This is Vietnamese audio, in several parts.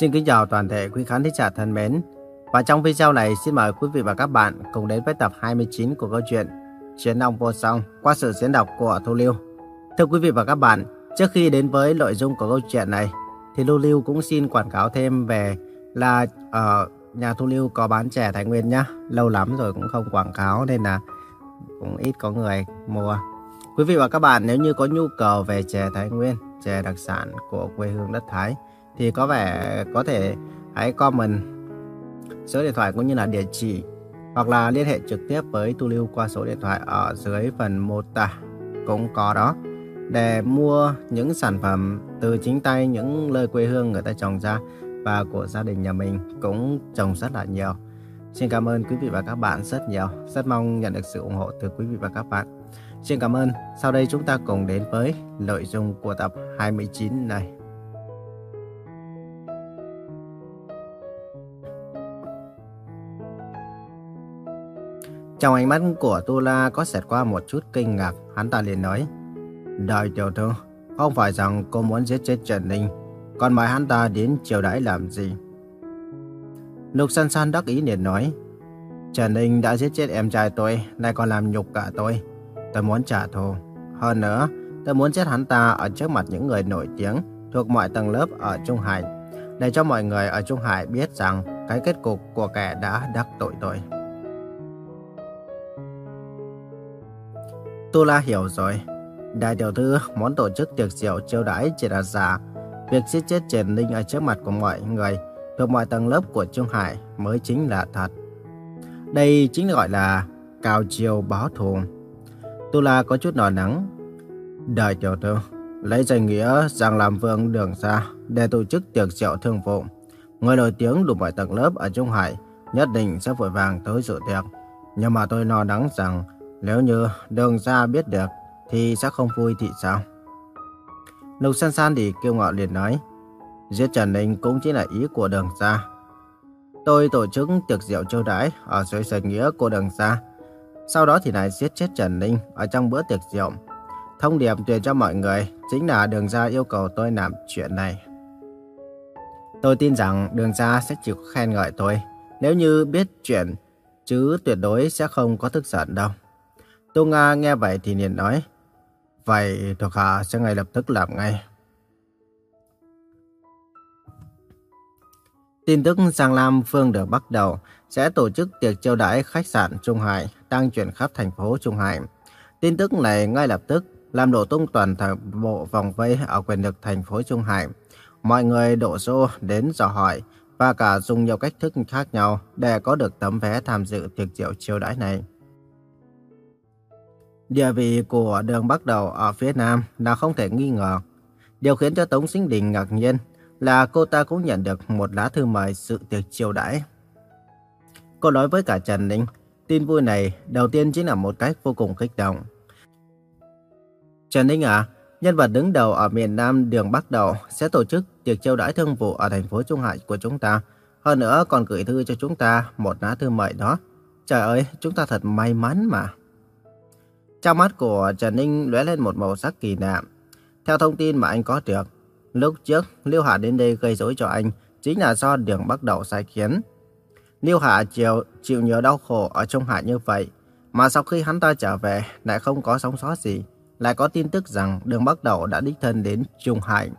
Xin kính chào toàn thể quý khán thính giả thân mến. Và trong video này xin mời quý vị và các bạn cùng đến với tập 29 của câu chuyện Chiến Long Vô Song qua sự diễn đọc của Thu Lưu. Thưa quý vị và các bạn, trước khi đến với nội dung của câu chuyện này thì Thu Lưu cũng xin quảng cáo thêm về là ở nhà Thu Lưu có bán chè Thái Nguyên nhá. Lâu lắm rồi cũng không quảng cáo nên là cũng ít có người mua. Quý vị và các bạn nếu như có nhu cầu về chè Thái Nguyên, chè đặc sản của quê hương đất Thái thì có vẻ có thể hãy comment số điện thoại cũng như là địa chỉ, hoặc là liên hệ trực tiếp với Tu Lưu qua số điện thoại ở dưới phần mô tả cũng có đó để mua những sản phẩm từ chính tay những nơi quê hương người ta trồng ra và của gia đình nhà mình cũng trồng rất là nhiều. Xin cảm ơn quý vị và các bạn rất nhiều. Rất mong nhận được sự ủng hộ từ quý vị và các bạn. Xin cảm ơn. Sau đây chúng ta cùng đến với nội dung của tập 29 này. Trong ánh mắt của Tu La có xẹt qua một chút kinh ngạc, hắn ta liền nói. Đại tiểu thư, không phải rằng cô muốn giết chết Trần Ninh, còn mời hắn ta đến triều đãi làm gì? Lục San San đắc ý liền nói. Trần Ninh đã giết chết em trai tôi, nay còn làm nhục cả tôi. Tôi muốn trả thù. Hơn nữa, tôi muốn giết hắn ta ở trước mặt những người nổi tiếng thuộc mọi tầng lớp ở Trung Hải, để cho mọi người ở Trung Hải biết rằng cái kết cục của kẻ đã đắc tội tôi. Tu La hiểu rồi. Đại tiểu thư, muốn tổ chức tiệc rượu chiêu đãi chỉ là giả. Việc giết chết Trần Linh ở trước mặt của mọi người, thuộc mọi tầng lớp của Trung Hải, mới chính là thật. Đây chính gọi là cao chiêu báo thù. Tu La có chút nổi nắng. Đại tiểu thư, lấy danh nghĩa rằng làm vương đường xa để tổ chức tiệc rượu thương vụ. Người nổi tiếng đủ mọi tầng lớp ở Trung Hải nhất định sẽ vội vàng tới dự tiệc. Nhưng mà tôi lo lắng rằng nếu như đường ra biết được thì sẽ không vui thì sao? Lục San San thì kêu ngọ liền nói. Giết Trần Ninh cũng chính là ý của đường ra. Tôi tổ chức tiệc rượu châu đãi ở dưới sân nghĩa của đường ra. Sau đó thì lại giết chết Trần Ninh ở trong bữa tiệc rượu. Thông điệp truyền cho mọi người chính là đường ra yêu cầu tôi làm chuyện này. Tôi tin rằng đường ra sẽ chịu khen ngợi tôi nếu như biết chuyện, chứ tuyệt đối sẽ không có tức giận đâu. Tô Nga nghe vậy thì liền nói, Vậy thuộc hạ sẽ ngay lập tức làm ngay. Tin tức Giang Lam Phương được bắt đầu sẽ tổ chức tiệc chiêu đãi khách sạn Trung Hải đang chuyển khắp thành phố Trung Hải. Tin tức này ngay lập tức làm đổ tung toàn bộ vòng vây ở quyền lực thành phố Trung Hải. Mọi người đổ xô đến dò hỏi và cả dùng nhiều cách thức khác nhau để có được tấm vé tham dự tiệc rượu chiêu đãi này. Địa vị của đường Bắc Đầu ở phía Nam là không thể nghi ngờ. Điều khiến cho Tống Sinh Đình ngạc nhiên là cô ta cũng nhận được một lá thư mời sự tiệc chiêu đãi. Cô nói với cả Trần Ninh, tin vui này đầu tiên chính là một cách vô cùng kích động. Trần Ninh à, nhân vật đứng đầu ở miền Nam đường Bắc Đầu sẽ tổ chức tiệc chiêu đãi thương vụ ở thành phố Trung Hải của chúng ta. Hơn nữa còn gửi thư cho chúng ta một lá thư mời đó. Trời ơi, chúng ta thật may mắn mà. Trong mắt của Trần Ninh lóe lên một màu sắc kỳ lạ. Theo thông tin mà anh có được, lúc trước Liêu Hạ đến đây gây rối cho anh chính là do đường bắt đầu sai khiến. Liêu Hạ chịu, chịu nhiều đau khổ ở Trung Hải như vậy, mà sau khi hắn ta trở về lại không có sống sót gì, lại có tin tức rằng đường bắt đầu đã đích thân đến Trung Hải.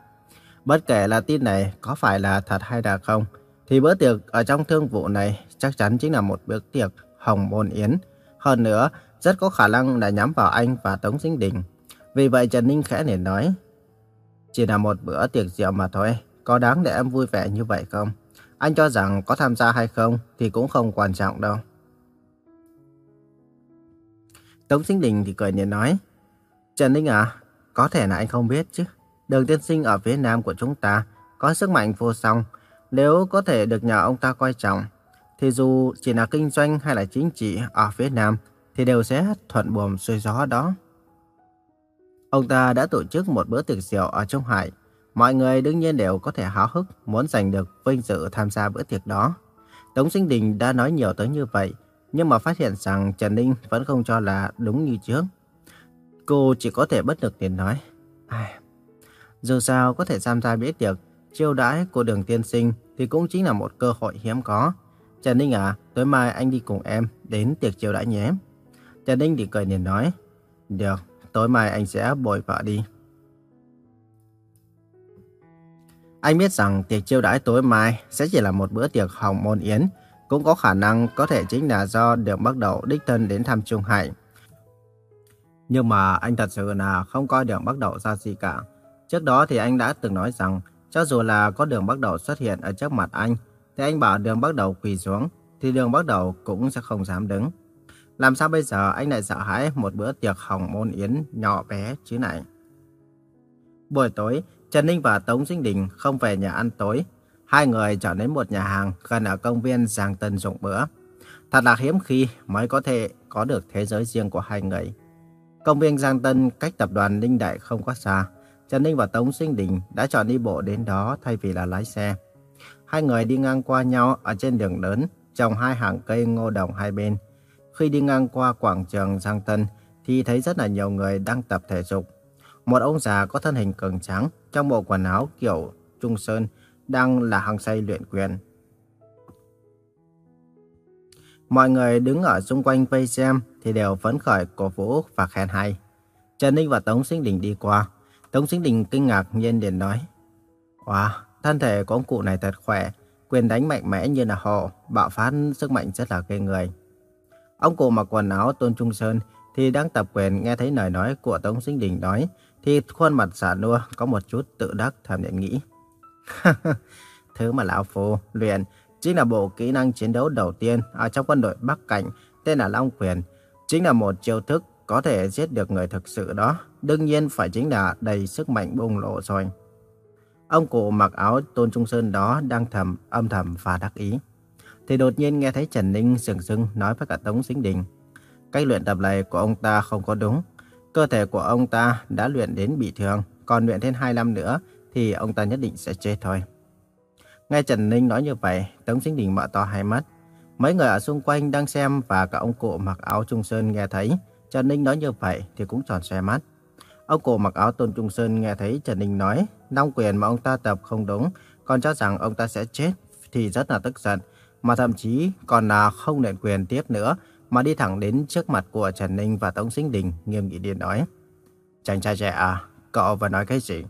Bất kể là tin này có phải là thật hay là không, thì bữa tiệc ở trong thương vụ này chắc chắn chính là một bữa tiệc hồng môn yến. Hơn nữa, rất có khả năng là nhắm vào anh và Tống Sinh Đình. Vì vậy Trần Ninh khẽ nể nói, chỉ là một bữa tiệc rượu mà thôi, có đáng để em vui vẻ như vậy không? Anh cho rằng có tham gia hay không thì cũng không quan trọng đâu. Tống Sinh Đình thì cười nể nói, Trần Ninh à, có thể là anh không biết chứ. Đường tiên sinh ở phía nam của chúng ta có sức mạnh vô song. Nếu có thể được nhờ ông ta coi trọng, thì dù chỉ là kinh doanh hay là chính trị ở phía nam, thì đều sẽ thuận buồm xuôi gió đó. Ông ta đã tổ chức một bữa tiệc rượu ở Trung Hải. Mọi người đương nhiên đều có thể háo hức muốn giành được vinh dự tham gia bữa tiệc đó. Tống Sinh Đình đã nói nhiều tới như vậy, nhưng mà phát hiện rằng Trần Ninh vẫn không cho là đúng như trước. Cô chỉ có thể bất lực tiền nói. Ai... Dù sao có thể tham gia bữa tiệc chiêu đãi của đường tiên sinh thì cũng chính là một cơ hội hiếm có. Trần Ninh à, tối mai anh đi cùng em đến tiệc chiêu đãi nhé. Trần Ninh thì cười liền nói, được, tối mai anh sẽ bồi vợ đi. Anh biết rằng tiệc chiêu đãi tối mai sẽ chỉ là một bữa tiệc hồng môn yến, cũng có khả năng có thể chính là do đường bắt đầu đích thân đến thăm Trung Hải. Nhưng mà anh thật sự là không coi đường bắt đầu ra gì cả. Trước đó thì anh đã từng nói rằng, cho dù là có đường bắt đầu xuất hiện ở trước mặt anh, thì anh bảo đường bắt đầu quỳ xuống, thì đường bắt đầu cũng sẽ không dám đứng. Làm sao bây giờ anh lại sợ hãi một bữa tiệc hồng môn yến nhỏ bé chứ này? Buổi tối, Trần Ninh và Tống Sinh Đình không về nhà ăn tối. Hai người chọn đến một nhà hàng gần ở công viên Giang Tân dụng bữa. Thật là hiếm khi mới có thể có được thế giới riêng của hai người. Công viên Giang Tân cách tập đoàn Ninh Đại không quá xa. Trần Ninh và Tống Sinh Đình đã chọn đi bộ đến đó thay vì là lái xe. Hai người đi ngang qua nhau ở trên đường lớn, trồng hai hàng cây ngô đồng hai bên. Khi đi ngang qua quảng trường Giang Tân thì thấy rất là nhiều người đang tập thể dục. Một ông già có thân hình cường tráng trong bộ quần áo kiểu Trung Sơn đang là hăng say luyện quyền. Mọi người đứng ở xung quanh vây xem thì đều phấn khởi cổ vũ và khen hay. Trần Ninh và Tống Sinh Đình đi qua. Tống Sinh Đình kinh ngạc nhiên liền nói. Wow, thân thể của ông cụ này thật khỏe, quyền đánh mạnh mẽ như là họ bạo phát sức mạnh rất là ghê người. Ông cụ mặc quần áo Tôn Trung Sơn thì đang tập quyền nghe thấy lời nói của Tống Sinh Đình nói thì khuôn mặt xả nua có một chút tự đắc thầm nhận nghĩ. Thứ mà Lão Phu luyện chính là bộ kỹ năng chiến đấu đầu tiên ở trong quân đội Bắc Cảnh tên là Long Quyền. Chính là một chiêu thức có thể giết được người thực sự đó. Đương nhiên phải chính là đầy sức mạnh bùng lộ rồi. Ông cụ mặc áo Tôn Trung Sơn đó đang thầm, âm thầm và đắc ý. Thì đột nhiên nghe thấy Trần Ninh sừng sưng nói với cả Tống Sinh Đình. Cách luyện tập này của ông ta không có đúng. Cơ thể của ông ta đã luyện đến bị thương, còn luyện thêm 2 năm nữa thì ông ta nhất định sẽ chết thôi. Nghe Trần Ninh nói như vậy, Tống Sinh Đình mở to hai mắt. Mấy người ở xung quanh đang xem và cả ông cụ mặc áo Trung Sơn nghe thấy Trần Ninh nói như vậy thì cũng tròn xoe mắt. Ông cụ mặc áo Tôn Trung Sơn nghe thấy Trần Ninh nói Long quyền mà ông ta tập không đúng, còn cho rằng ông ta sẽ chết thì rất là tức giận, mà thậm chí còn là không luyện quyền tiếp nữa mà đi thẳng đến trước mặt của Trần Ninh và Tống Sinh Đình, nghiêm nghị điện nói. Chàng trai trẻ à, cậu vừa nói cái gì?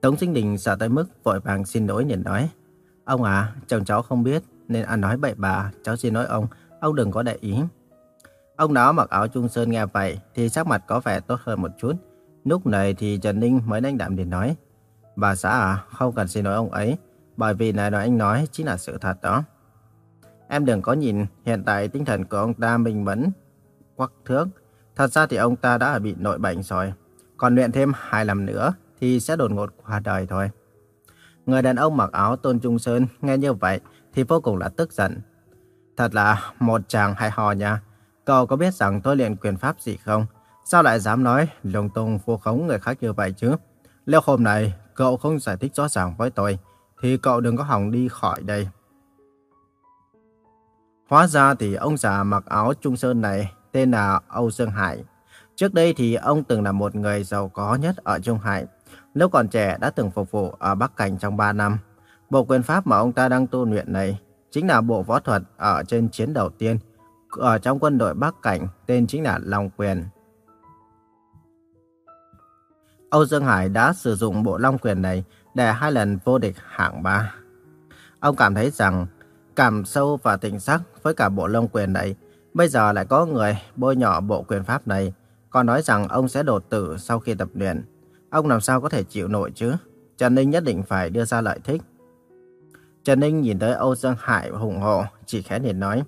Tống Sinh Đình sợ tới mức vội vàng xin lỗi liền nói. Ông à, chồng cháu không biết nên ăn nói bậy bạ, cháu xin lỗi ông, ông đừng có để ý. Ông đó mặc áo trung sơn nghe vậy thì sắc mặt có vẻ tốt hơn một chút. Lúc này thì Trần Ninh mới đánh đạm liền nói. Bà xã à, không cần xin lỗi ông ấy, bởi vì lời nói anh nói chính là sự thật đó. Em đừng có nhìn hiện tại tinh thần của ông ta minh mẫn, quắc thước. Thật ra thì ông ta đã bị nội bệnh rồi. Còn luyện thêm hai năm nữa thì sẽ đột ngột qua đời thôi. Người đàn ông mặc áo Tôn Trung Sơn nghe như vậy thì vô cùng là tức giận. Thật là một chàng hay hò nha. Cậu có biết rằng tôi luyện quyền pháp gì không? Sao lại dám nói lung tung vô khống người khác như vậy chứ? Liệu hôm nay cậu không giải thích rõ ràng với tôi, thì cậu đừng có hỏng đi khỏi đây. Hóa ra thì ông già mặc áo Trung Sơn này tên là Âu Dương Hải. Trước đây thì ông từng là một người giàu có nhất ở Trung Hải. Lúc còn trẻ đã từng phục vụ ở Bắc Cảnh trong 3 năm. Bộ quyền pháp mà ông ta đang tu luyện này chính là bộ võ thuật ở trên chiến đầu tiên ở trong quân đội Bắc Cảnh tên chính là Long Quyền. Âu Dương Hải đã sử dụng bộ Long Quyền này để hai lần vô địch hạng 3. Ông cảm thấy rằng cảm sâu và tình sắc với cả bộ Long Quyền này, bây giờ lại có người bôi nhọ bộ quyền pháp này, còn nói rằng ông sẽ đột tử sau khi tập luyện. Ông làm sao có thể chịu nổi chứ? Trần Ninh nhất định phải đưa ra lợi thích. Trần Ninh nhìn tới Âu Dương Hải hùng hộ, chỉ khẽ liền nói.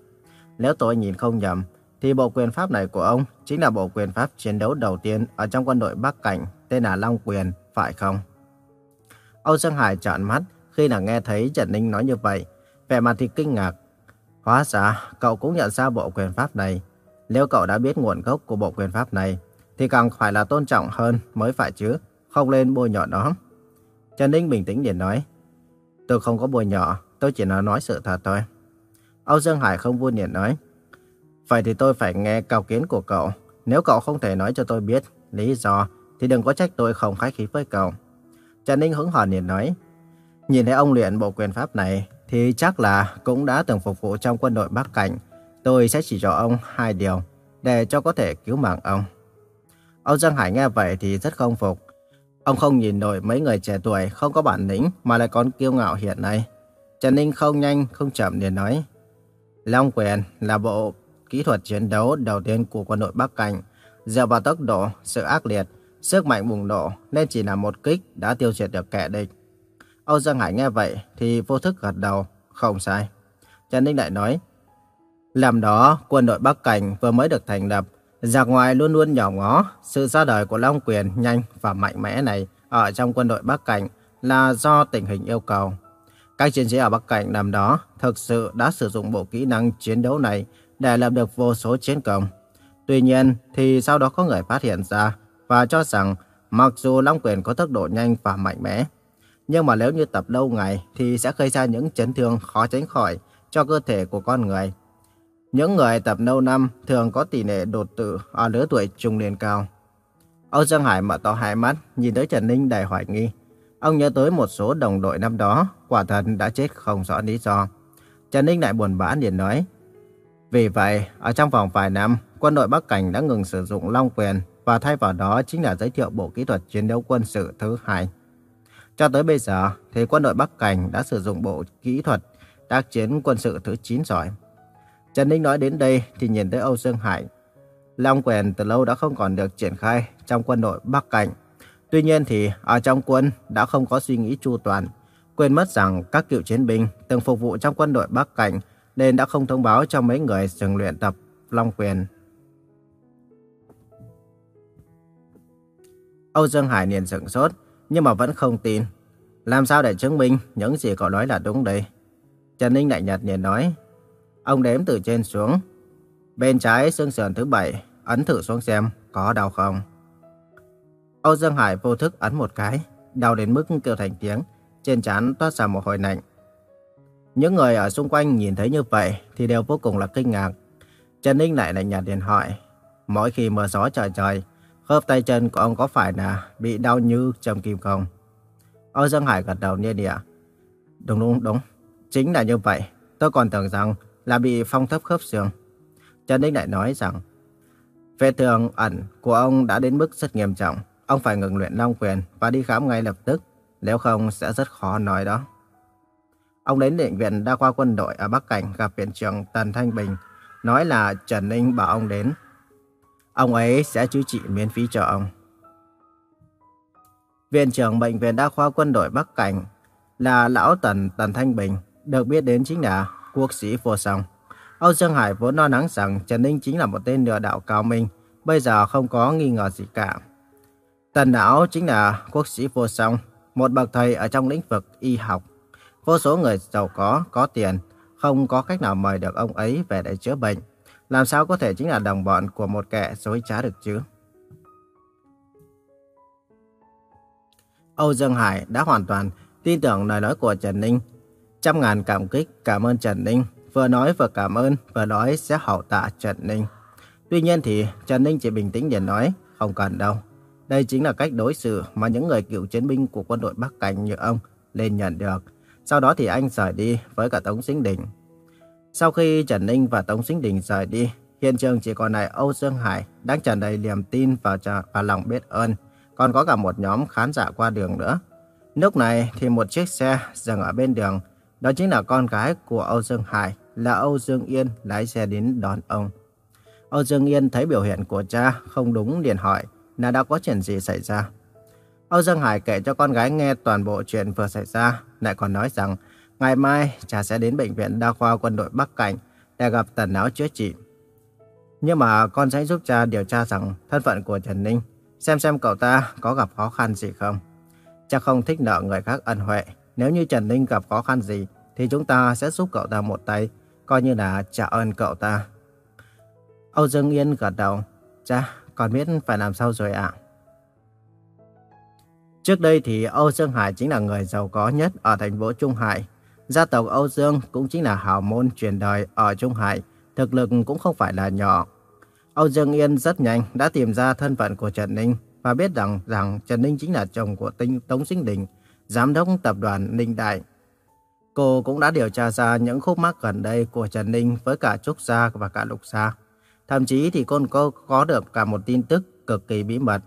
Nếu tôi nhìn không nhầm, thì bộ quyền pháp này của ông chính là bộ quyền pháp chiến đấu đầu tiên ở trong quân đội Bắc Cảnh, tên là Long Quyền, phải không? Âu Dương Hải trợn mắt khi là nghe thấy Trần Ninh nói như vậy, vẻ mặt thì kinh ngạc. Hóa ra, cậu cũng nhận ra bộ quyền pháp này. Nếu cậu đã biết nguồn gốc của bộ quyền pháp này, thì càng phải là tôn trọng hơn mới phải chứ, không lên bôi nhọ nó. Trần Ninh bình tĩnh liền nói, tôi không có bôi nhọ, tôi chỉ nói nói sự thật thôi. Âu Dương Hải không vui liền nói, vậy thì tôi phải nghe cao kiến của cậu. Nếu cậu không thể nói cho tôi biết lý do, thì đừng có trách tôi không khách khí với cậu. Trần Ninh hứng hờ liền nói, nhìn thấy ông luyện bộ quyền pháp này thì chắc là cũng đã từng phục vụ trong quân đội Bắc Cảnh. Tôi sẽ chỉ cho ông hai điều để cho có thể cứu mạng ông. Âu Giang Hải nghe vậy thì rất không phục. Ông không nhìn nổi mấy người trẻ tuổi không có bản lĩnh mà lại còn kiêu ngạo hiện nay. Trần Ninh không nhanh không chậm để nói. Long quyền là bộ kỹ thuật chiến đấu đầu tiên của quân đội Bắc Cảnh. Dựa vào tốc độ, sự ác liệt, sức mạnh bùng nổ nên chỉ là một kích đã tiêu diệt được kẻ địch. Âu Dương Hải nghe vậy thì vô thức gật đầu, không sai. Trần Ninh lại nói, làm đó quân đội Bắc Cảnh vừa mới được thành lập, giặc ngoài luôn luôn nhỏ ngó sự ra đời của Long Quyền nhanh và mạnh mẽ này ở trong quân đội Bắc Cảnh là do tình hình yêu cầu. Các chiến sĩ ở Bắc Cảnh năm đó thực sự đã sử dụng bộ kỹ năng chiến đấu này để làm được vô số chiến công. Tuy nhiên thì sau đó có người phát hiện ra và cho rằng mặc dù Long Quyền có tốc độ nhanh và mạnh mẽ, nhưng mà nếu như tập lâu ngày thì sẽ gây ra những chấn thương khó tránh khỏi cho cơ thể của con người. Những người tập lâu năm thường có tỷ lệ đột tử ở lứa tuổi trung niên cao. Âu Dương Hải mở to hai mắt, nhìn tới Trần Ninh đầy hoài nghi. Ông nhớ tới một số đồng đội năm đó, quả thật đã chết không rõ lý do. Trần Ninh lại buồn bã liền nói. Vì vậy, ở trong vòng vài năm, quân đội Bắc Cảnh đã ngừng sử dụng Long Quyền và thay vào đó chính là giới thiệu bộ kỹ thuật chiến đấu quân sự thứ hai. Cho tới bây giờ, thì quân đội Bắc Cảnh đã sử dụng bộ kỹ thuật tác chiến quân sự thứ 9 rồi. Trần Ninh nói đến đây thì nhìn tới Âu Dương Hải. Long quyền từ lâu đã không còn được triển khai trong quân đội Bắc Cảnh. Tuy nhiên thì ở trong quân đã không có suy nghĩ chu toàn, quên mất rằng các cựu chiến binh từng phục vụ trong quân đội Bắc Cảnh nên đã không thông báo cho mấy người dừng luyện tập Long quyền. Âu Dương Hải liền sửng sốt, nhưng mà vẫn không tin. Làm sao để chứng minh những gì cậu nói là đúng đây? Trần Ninh lại nhạt nhạt nói, Ông đếm từ trên xuống. Bên trái xương sườn thứ bảy, ấn thử xuống xem có đau không. Âu Dương Hải vô thức ấn một cái, đau đến mức kêu thành tiếng, trên trán toát ra một hồi lạnh. Những người ở xung quanh nhìn thấy như vậy thì đều vô cùng là kinh ngạc. Trần Ninh lại lạnh nhạt điện hỏi, mỗi khi mưa gió trời trời, khớp tay chân của ông có phải là bị đau như châm kim không? Âu Dương Hải gật đầu nia nịa. Đúng đúng đúng, chính là như vậy. Tôi còn tưởng rằng là bị phong thấp khớp xương. Trần Đinh lại nói rằng, vết thương ẩn của ông đã đến mức rất nghiêm trọng. Ông phải ngừng luyện long quyền và đi khám ngay lập tức, nếu không sẽ rất khó nói đó. Ông đến bệnh viện đa khoa quân đội ở Bắc Cảnh gặp viện trưởng Tần Thanh Bình, nói là Trần Ninh bảo ông đến. Ông ấy sẽ chữa trị miễn phí cho ông. Viện trưởng bệnh viện đa khoa quân đội Bắc Cảnh là lão Tần Tần Thanh Bình, được biết đến chính là quốc sĩ vô song. Âu Dương Hải vốn lo lắng rằng Trần Ninh chính là một tên lừa đảo cao minh, bây giờ không có nghi ngờ gì cả. Tần Đảo chính là quốc sĩ vô song, một bậc thầy ở trong lĩnh vực y học. Vô số người giàu có, có tiền, không có cách nào mời được ông ấy về để chữa bệnh. Làm sao có thể chính là đồng bọn của một kẻ dối trá được chứ? Âu Dương Hải đã hoàn toàn tin tưởng lời nói của Trần Ninh Trăm ngàn cảm kích cảm ơn Trần Ninh. Vừa nói vừa cảm ơn, vừa nói sẽ hậu tạ Trần Ninh. Tuy nhiên thì Trần Ninh chỉ bình tĩnh để nói, không cần đâu. Đây chính là cách đối xử mà những người cựu chiến binh của quân đội Bắc Cảnh như ông lên nhận được. Sau đó thì anh rời đi với cả Tống Sinh Đình. Sau khi Trần Ninh và Tống Sinh Đình rời đi, hiện trường chỉ còn lại Âu Dương Hải đang tràn đầy niềm tin vào, và lòng biết ơn. Còn có cả một nhóm khán giả qua đường nữa. Lúc này thì một chiếc xe dừng ở bên đường đó chính là con gái của Âu Dương Hải, là Âu Dương Yên lái xe đến đón ông. Âu Dương Yên thấy biểu hiện của cha không đúng liền hỏi là đã có chuyện gì xảy ra. Âu Dương Hải kể cho con gái nghe toàn bộ chuyện vừa xảy ra, lại còn nói rằng ngày mai cha sẽ đến bệnh viện đa khoa quân đội Bắc Cảnh để gặp tần áo chữa trị. Nhưng mà con sẽ giúp cha điều tra rằng thân phận của Trần Ninh, xem xem cậu ta có gặp khó khăn gì không. Cha không thích nợ người khác ân huệ, nếu như Trần Ninh gặp khó khăn gì, thì chúng ta sẽ giúp cậu ta một tay, coi như là trả ơn cậu ta. Âu Dương Yên gật đầu. Cha, con biết phải làm sao rồi ạ. Trước đây thì Âu Dương Hải chính là người giàu có nhất ở thành phố Trung Hải. Gia tộc Âu Dương cũng chính là hào môn truyền đời ở Trung Hải, thực lực cũng không phải là nhỏ. Âu Dương Yên rất nhanh đã tìm ra thân phận của Trần Ninh và biết rằng rằng Trần Ninh chính là chồng của Tinh Tống Sinh Đình, giám đốc tập đoàn Ninh Đại. Cô cũng đã điều tra ra những khúc mắc gần đây của Trần Ninh với cả Trúc Gia và cả Lục Gia. Thậm chí thì cô có, có được cả một tin tức cực kỳ bí mật.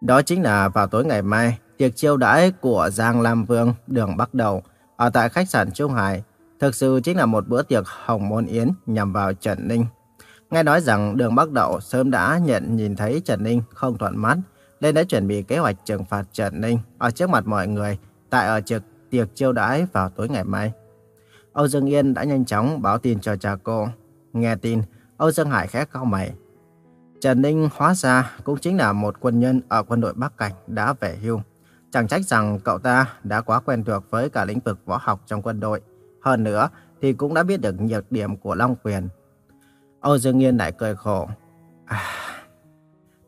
Đó chính là vào tối ngày mai, tiệc chiêu đãi của Giang Lam Vương đường Bắc Đầu ở tại khách sạn Trung Hải thực sự chính là một bữa tiệc hồng môn yến nhằm vào Trần Ninh. Nghe nói rằng đường Bắc Đậu sớm đã nhận nhìn thấy Trần Ninh không thuận mắt, nên đã chuẩn bị kế hoạch trừng phạt Trần Ninh ở trước mặt mọi người tại ở trực tiệc chiêu đãi vào tối ngày mai. Âu Dương Yên đã nhanh chóng báo tin cho cha cô. Nghe tin, Âu Dương Hải khẽ cau mày. Trần Ninh hóa ra cũng chính là một quân nhân ở quân đội Bắc Cảnh đã về hưu. Chẳng trách rằng cậu ta đã quá quen thuộc với cả lĩnh vực võ học trong quân đội. Hơn nữa thì cũng đã biết được nhược điểm của Long Quyền. Âu Dương Nghiên lại cười khổ. À,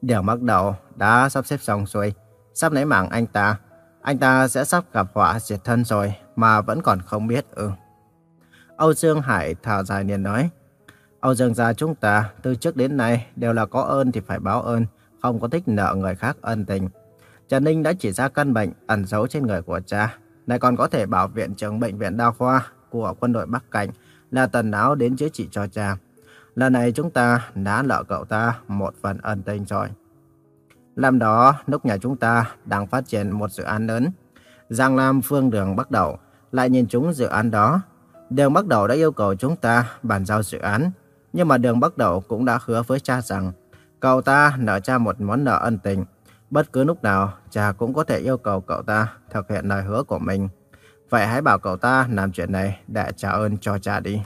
điều bắt đầu đã sắp xếp xong xuôi. Sắp lấy mạng anh ta. Anh ta sẽ sắp gặp họa diệt thân rồi mà vẫn còn không biết ư. Âu Dương Hải thở dài liền nói. Âu Dương gia chúng ta từ trước đến nay đều là có ơn thì phải báo ơn, không có thích nợ người khác ân tình. Trần Ninh đã chỉ ra căn bệnh ẩn giấu trên người của cha, lại còn có thể bảo viện trưởng bệnh viện đa khoa của quân đội Bắc Cảnh là tần áo đến chữa trị cho cha. Lần này chúng ta đã nợ cậu ta một phần ân tình rồi. Năm đó, lúc nhà chúng ta đang phát triển một dự án lớn, Giang Lam phương đường bắt đầu lại nhìn chúng dự án đó. Đường bắt đầu đã yêu cầu chúng ta bàn giao dự án, nhưng mà đường bắt đầu cũng đã hứa với cha rằng cậu ta nợ cha một món nợ ân tình. Bất cứ lúc nào, cha cũng có thể yêu cầu cậu ta thực hiện lời hứa của mình. Vậy hãy bảo cậu ta làm chuyện này để trả ơn cho cha đi.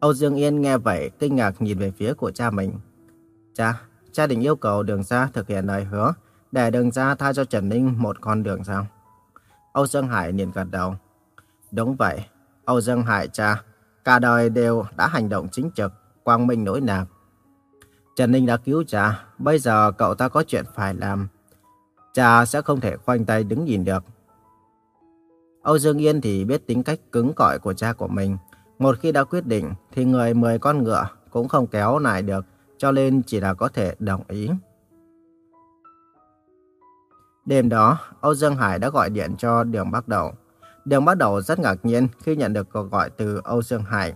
Âu Dương Yên nghe vậy, kinh ngạc nhìn về phía của cha mình. Cha, cha định yêu cầu đường ra thực hiện lời hứa, để đường ra tha cho Trần Ninh một con đường sao? Âu Dương Hải liền gật đầu. Đúng vậy, Âu Dương Hải cha, cả đời đều đã hành động chính trực, quang minh nỗi nạp. Trần Ninh đã cứu cha, bây giờ cậu ta có chuyện phải làm. Cha sẽ không thể khoanh tay đứng nhìn được. Âu Dương Yên thì biết tính cách cứng cỏi của cha của mình. Một khi đã quyết định thì người mười con ngựa cũng không kéo lại được, cho nên chỉ là có thể đồng ý. Đêm đó, Âu Dương Hải đã gọi điện cho Đường Bắc Đầu. Đường Bắc Đầu rất ngạc nhiên khi nhận được cuộc gọi từ Âu Dương Hải.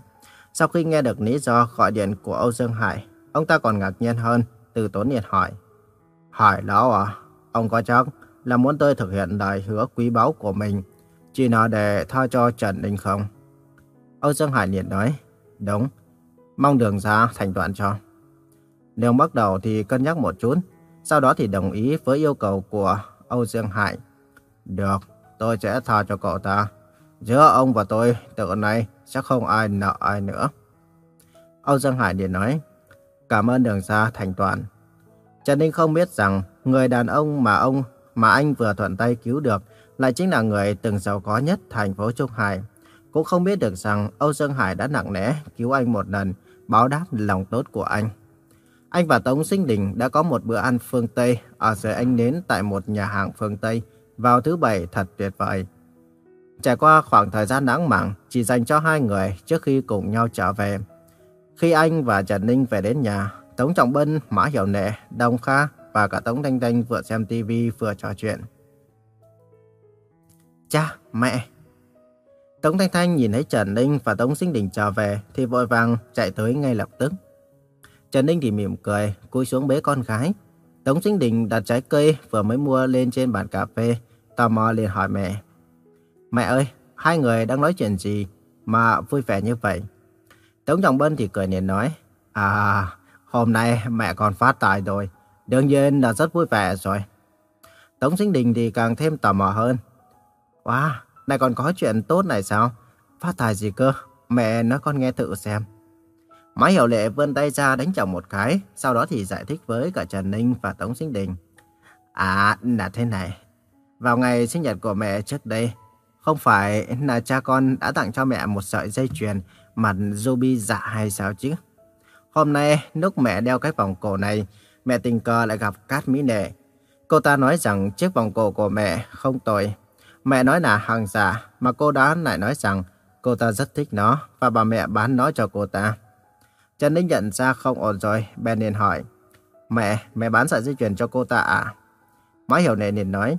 Sau khi nghe được lý do gọi điện của Âu Dương Hải, ông ta còn ngạc nhiên hơn, từ tốn nhiệt hỏi. Hỏi lão à, ông có chắc là muốn tôi thực hiện lời hứa quý báu của mình, chỉ là để tha cho Trần đình không? Âu Dương Hải liền nói, đúng, mong đường ra thành toàn cho. nếu bắt Đầu thì cân nhắc một chút, sau đó thì đồng ý với yêu cầu của Âu Dương Hải. Được, tôi sẽ tha cho cậu ta. Giữa ông và tôi, từ nay sẽ không ai nợ ai nữa. Âu Dương Hải liền nói, cảm ơn đường xa thành toàn. Trần Ninh không biết rằng người đàn ông mà ông mà anh vừa thuận tay cứu được lại chính là người từng giàu có nhất thành phố Trung Hải. Cũng không biết được rằng Âu Dương Hải đã nặng nề cứu anh một lần, báo đáp lòng tốt của anh. Anh và Tống Sinh Đình đã có một bữa ăn phương Tây ở dưới anh nến tại một nhà hàng phương Tây vào thứ Bảy thật tuyệt vời. Trải qua khoảng thời gian đáng mảng chỉ dành cho hai người trước khi cùng nhau trở về. Khi anh và Trần Ninh về đến nhà, Tống Trọng Bân, Mã Hiểu Nệ, Đông Kha và cả Tống Thanh Thanh vừa xem TV vừa trò chuyện. Cha, mẹ! Tống Thanh Thanh nhìn thấy Trần Ninh và Tống Sinh Đình trở về thì vội vàng chạy tới ngay lập tức. Trần Ninh thì mỉm cười, cúi xuống bế con gái. Tống Sinh Đình đặt trái cây vừa mới mua lên trên bàn cà phê, tò mò liền hỏi mẹ. Mẹ ơi, hai người đang nói chuyện gì mà vui vẻ như vậy? Tống Trọng Bân thì cười nhìn nói, À, hôm nay mẹ còn phát tài rồi, đương nhiên là rất vui vẻ rồi. Tống Sinh Đình thì càng thêm tò mò hơn. Wow, này còn có chuyện tốt này sao? Phát tài gì cơ? Mẹ nói con nghe thử xem. Má Hiểu Lệ vươn tay ra đánh chồng một cái, sau đó thì giải thích với cả Trần Ninh và Tống Sinh Đình. À, là thế này. Vào ngày sinh nhật của mẹ trước đây, không phải là cha con đã tặng cho mẹ một sợi dây chuyền mặt ruby dạ hay sao chứ? Hôm nay, lúc mẹ đeo cái vòng cổ này, mẹ tình cờ lại gặp Cát Mỹ Nệ. Cô ta nói rằng chiếc vòng cổ của mẹ không tồi. Mẹ nói là hàng giả, mà cô đó lại nói rằng cô ta rất thích nó và bà mẹ bán nó cho cô ta. Trần Ninh nhận ra không ổn rồi, bèn liền hỏi. Mẹ, mẹ bán sợi dây chuyền cho cô ta à? má Hiểu Nệ liền nói.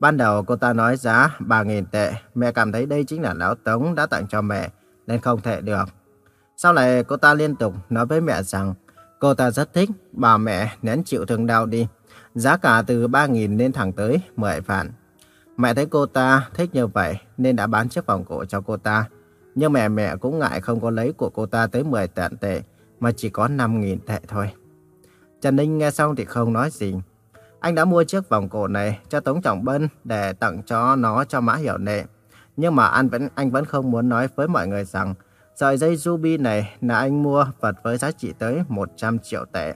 Ban đầu cô ta nói giá 3.000 tệ, mẹ cảm thấy đây chính là lão Tống đã tặng cho mẹ, nên không thể được. Sau này cô ta liên tục nói với mẹ rằng cô ta rất thích, bà mẹ nén chịu thương đau đi. Giá cả từ 3.000 lên thẳng tới 10 vạn. Mẹ thấy cô ta thích như vậy nên đã bán chiếc vòng cổ cho cô ta. Nhưng mẹ mẹ cũng ngại không có lấy của cô ta tới 10 tệ tệ mà chỉ có 5.000 tệ thôi. Trần Ninh nghe xong thì không nói gì. Anh đã mua chiếc vòng cổ này cho Tống Trọng Bân để tặng cho nó cho Mã Hiểu Nệ. Nhưng mà anh vẫn anh vẫn không muốn nói với mọi người rằng sợi dây ruby này là anh mua vật với giá trị tới 100 triệu tệ.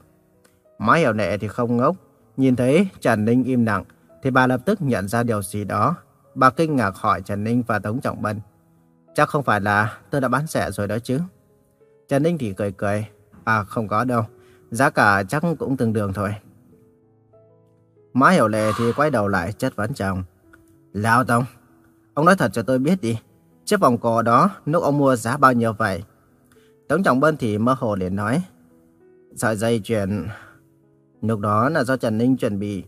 má Hiểu Nệ thì không ngốc. Nhìn thấy Trần Ninh im lặng thì bà lập tức nhận ra điều gì đó. Bà kinh ngạc hỏi Trần Ninh và Tống Trọng Bân. Chắc không phải là tôi đã bán rẻ rồi đó chứ. Trần Ninh thì cười cười. À không có đâu. Giá cả chắc cũng tương đương thôi. Má Hiểu Lệ thì quay đầu lại chất vấn chồng. Lão Tông, ông nói thật cho tôi biết đi. Chiếc vòng cổ đó, lúc ông mua giá bao nhiêu vậy? Tống Trọng Bân thì mơ hồ liền nói. Sợi dây chuyền... Lúc đó là do Trần Ninh chuẩn bị.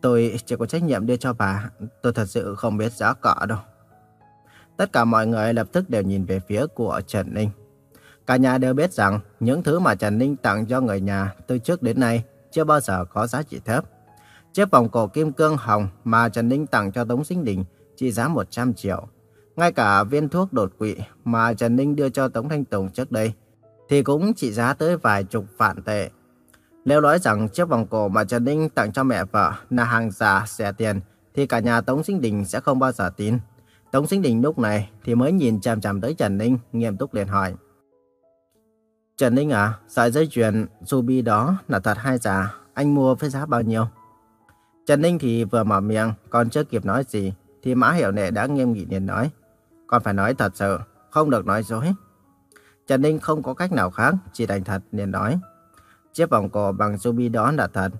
Tôi chỉ có trách nhiệm đưa cho bà. Tôi thật sự không biết giá cả đâu. Tất cả mọi người lập tức đều nhìn về phía của Trần Ninh. Cả nhà đều biết rằng những thứ mà Trần Ninh tặng cho người nhà từ trước đến nay chưa bao giờ có giá trị thấp. Chiếc vòng cổ kim cương hồng mà Trần Ninh tặng cho Tống Sinh Đình trị giá 100 triệu. Ngay cả viên thuốc đột quỵ mà Trần Ninh đưa cho Tống Thanh Tùng trước đây thì cũng trị giá tới vài chục vạn tệ. Nếu nói rằng chiếc vòng cổ mà Trần Ninh tặng cho mẹ vợ là hàng giả rẻ tiền thì cả nhà Tống Sinh Đình sẽ không bao giờ tin. Tống Sinh Đình lúc này thì mới nhìn chằm chằm tới Trần Ninh, nghiêm túc liền hỏi. Trần Ninh à, sợi dây chuyền ruby đó là thật hay giả? Anh mua với giá bao nhiêu? Trần Ninh thì vừa mở miệng, còn chưa kịp nói gì, thì Mã Hiểu Nệ đã nghiêm nghị liền nói. Con phải nói thật sự, không được nói dối. Trần Ninh không có cách nào khác, chỉ đành thật liền nói. Chiếc vòng cổ bằng ruby đó là thật.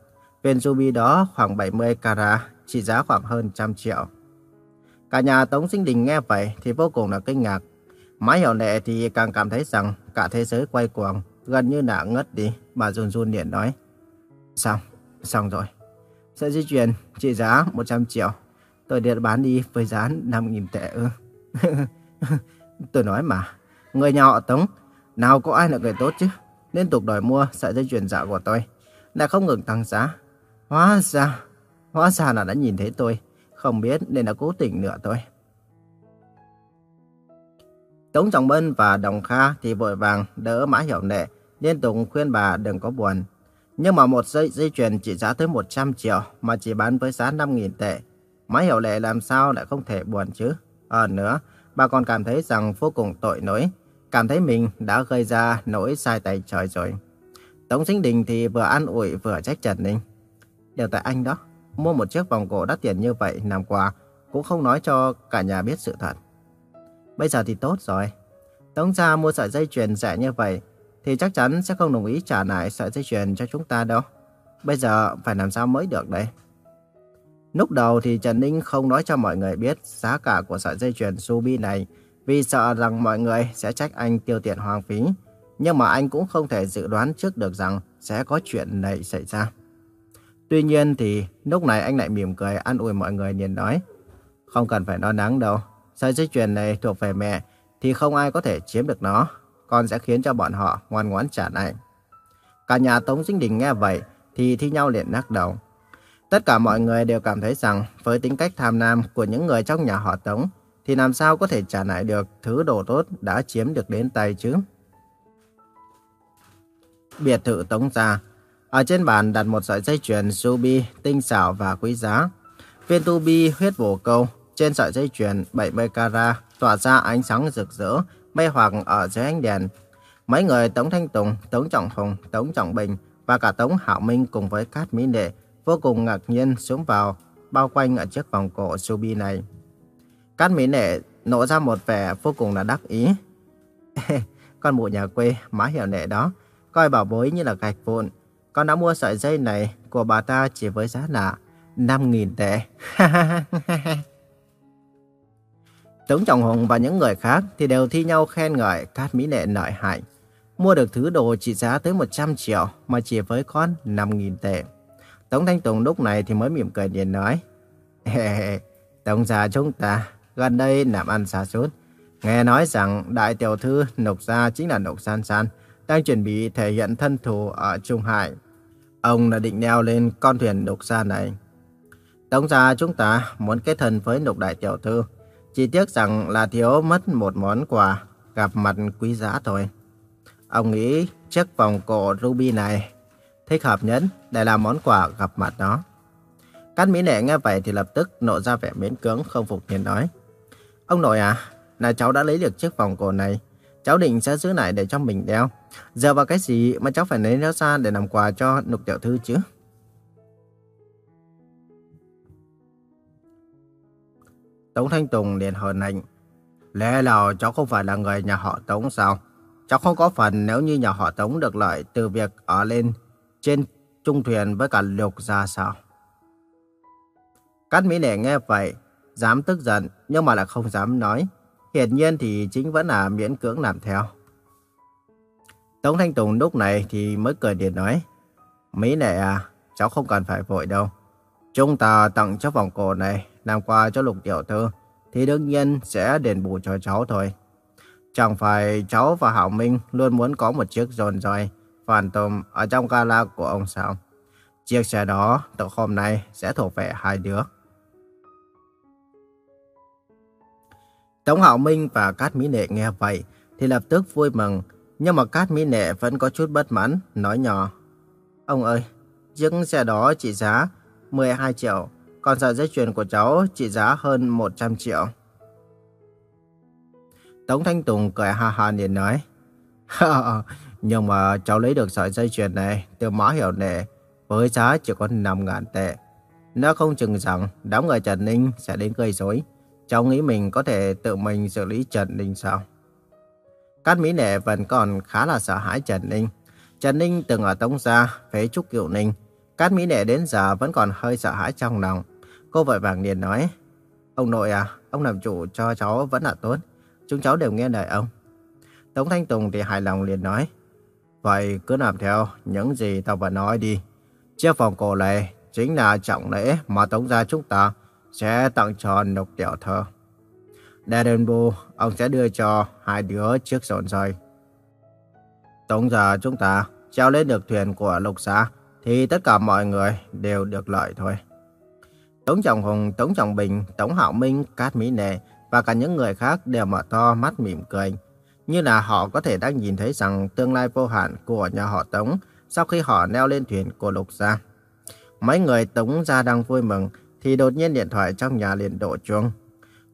Viên ruby đó khoảng 70 carat, trị giá khoảng hơn trăm triệu. Cả nhà Tống Sinh Đình nghe vậy thì vô cùng là kinh ngạc. Mã Hiểu Nệ thì càng cảm thấy rằng cả thế giới quay cuồng, gần như là ngất đi, mà run run liền nói. Xong, xong rồi. sẽ di chuyển trị giá 100 triệu. Tôi đã bán đi với giá 5.000 tệ ư. tôi nói mà, người nhà họ Tống, nào có ai là người tốt chứ. Liên tục đòi mua sợi dây chuyền giả của tôi. Lại không ngừng tăng giá. Hóa ra, hóa ra là đã nhìn thấy tôi. Không biết nên là cố tình nữa tôi. Tống Trọng Bân và Đồng Kha thì vội vàng đỡ Mã Hiểu Nệ, liên tục khuyên bà đừng có buồn. Nhưng mà một dây dây chuyền trị giá tới 100 triệu mà chỉ bán với giá 5.000 tệ. Mã Hiểu Lệ làm sao lại không thể buồn chứ? Ở nữa, bà còn cảm thấy rằng vô cùng tội lỗi, cảm thấy mình đã gây ra nỗi sai tay trời rồi. Tống Sinh Đình thì vừa an ủi vừa trách Trần Ninh. Đều tại anh đó, mua một chiếc vòng cổ đắt tiền như vậy làm quà, cũng không nói cho cả nhà biết sự thật. Bây giờ thì tốt rồi. Tống gia mua sợi dây chuyền rẻ như vậy, thì chắc chắn sẽ không đồng ý trả lại sợi dây chuyền cho chúng ta đâu. Bây giờ phải làm sao mới được đây? Lúc đầu thì Trần Ninh không nói cho mọi người biết giá cả của sợi dây chuyền Ruby này vì sợ rằng mọi người sẽ trách anh tiêu tiền hoang phí. Nhưng mà anh cũng không thể dự đoán trước được rằng sẽ có chuyện này xảy ra. Tuy nhiên thì lúc này anh lại mỉm cười an ủi mọi người liền nói Không cần phải lo lắng đâu, sợi dây chuyền này thuộc về mẹ thì không ai có thể chiếm được nó con sẽ khiến cho bọn họ ngoan ngoãn trả lại. Cả nhà Tống Dinh Đình nghe vậy thì thi nhau liền lắc đầu. Tất cả mọi người đều cảm thấy rằng với tính cách tham lam của những người trong nhà họ Tống thì làm sao có thể trả lại được thứ đồ tốt đã chiếm được đến tay chứ. Biệt thự Tống Gia Ở trên bàn đặt một sợi dây chuyền ruby tinh xảo và quý giá. Viên ruby huyết bổ câu trên sợi dây chuyền 70 carat tỏa ra ánh sáng rực rỡ mê hoặc ở dưới ánh đèn. Mấy người Tống Thanh Tùng, Tống Trọng Hùng, Tống Trọng Bình và cả Tống Hạo Minh cùng với Cát Mỹ Nệ vô cùng ngạc nhiên xuống vào bao quanh ở chiếc vòng cổ Subi này. Cát Mỹ Nệ nổ ra một vẻ vô cùng là đắc ý. con mụ nhà quê, má hiểu nệ đó, coi bảo bối như là gạch vụn. Con đã mua sợi dây này của bà ta chỉ với giá là 5.000 tệ. Tống Trọng Hùng và những người khác thì đều thi nhau khen ngợi Cát Mỹ Nệ lợi hại. Mua được thứ đồ trị giá tới 100 triệu mà chỉ với con 5.000 tệ. Tống Thanh Tùng lúc này thì mới mỉm cười nhìn nói. Tống gia chúng ta gần đây làm ăn xa suốt. Nghe nói rằng đại tiểu thư Nục Gia chính là Nục San San, đang chuẩn bị thể hiện thân thủ ở Trung Hải. Ông đã định leo lên con thuyền Nục Gia này. Tống gia chúng ta muốn kết thân với Nục Đại Tiểu Thư. Chỉ tiếc rằng là thiếu mất một món quà gặp mặt quý giá thôi. Ông nghĩ chiếc vòng cổ ruby này thích hợp nhất để làm món quà gặp mặt đó. Cát Mỹ Nệ nghe vậy thì lập tức nộ ra vẻ miễn cưỡng không phục liền nói. Ông nội à, là cháu đã lấy được chiếc vòng cổ này. Cháu định sẽ giữ lại để cho mình đeo. Giờ vào cái gì mà cháu phải lấy nó ra để làm quà cho nục tiểu thư chứ? Tống Thanh Tùng liền hờn hạnh Lẽ nào cháu không phải là người nhà họ Tống sao? Cháu không có phần nếu như nhà họ Tống được lợi từ việc ở lên trên trung thuyền với cả lục gia sao? Cát Mỹ Nệ nghe vậy, dám tức giận nhưng mà lại không dám nói. Hiển nhiên thì chính vẫn là miễn cưỡng làm theo. Tống Thanh Tùng lúc này thì mới cười điện nói. Mỹ Nệ à, cháu không cần phải vội đâu. Chúng ta tặng cho vòng cổ này làm quà cho lục tiểu thư thì đương nhiên sẽ đền bù cho cháu thôi. Chẳng phải cháu và Hảo Minh luôn muốn có một chiếc rồn roi Phantom ở trong gala của ông sao? Chiếc xe đó từ hôm nay sẽ thuộc về hai đứa. Tống Hạo Minh và Cát Mỹ Nệ nghe vậy thì lập tức vui mừng. Nhưng mà Cát Mỹ Nệ vẫn có chút bất mãn, nói nhỏ. Ông ơi, chiếc xe đó trị giá 12 triệu, còn sợi dây chuyền của cháu trị giá hơn 100 triệu. Tống Thanh Tùng cười ha ha liền nói. Nhưng mà cháu lấy được sợi dây chuyền này từ Mã Hiểu Nệ với giá chỉ có 5 ngàn tệ. Nó không chừng rằng đám người Trần Ninh sẽ đến gây rối. Cháu nghĩ mình có thể tự mình xử lý Trần Ninh sao? Cát Mỹ Nệ vẫn còn khá là sợ hãi Trần Ninh. Trần Ninh từng ở Tống Gia, phế trúc Kiệu Ninh. Cát Mỹ Nệ đến giờ vẫn còn hơi sợ hãi trong lòng. Cô vội vàng liền nói, Ông nội à, ông làm chủ cho cháu vẫn là tốt. Chúng cháu đều nghe lời ông. Tống Thanh Tùng thì hài lòng liền nói, Vậy cứ làm theo những gì tao vừa nói đi. Chiếc vòng cổ này chính là trọng lễ mà Tống gia chúng ta sẽ tặng cho Nục Tiểu Thơ. Để đền bù, ông sẽ đưa cho hai đứa chiếc rộn rơi. Tống gia chúng ta treo lên được thuyền của Lục Xã thì tất cả mọi người đều được lợi thôi. Tống Trọng Hùng, Tống Trọng Bình, Tống Hạo Minh, Cát Mỹ Nệ và cả những người khác đều mở to mắt mỉm cười. Như là họ có thể đang nhìn thấy rằng tương lai vô hạn của nhà họ Tống sau khi họ leo lên thuyền của Lục Gia. Mấy người Tống Gia đang vui mừng thì đột nhiên điện thoại trong nhà liền đổ chuông.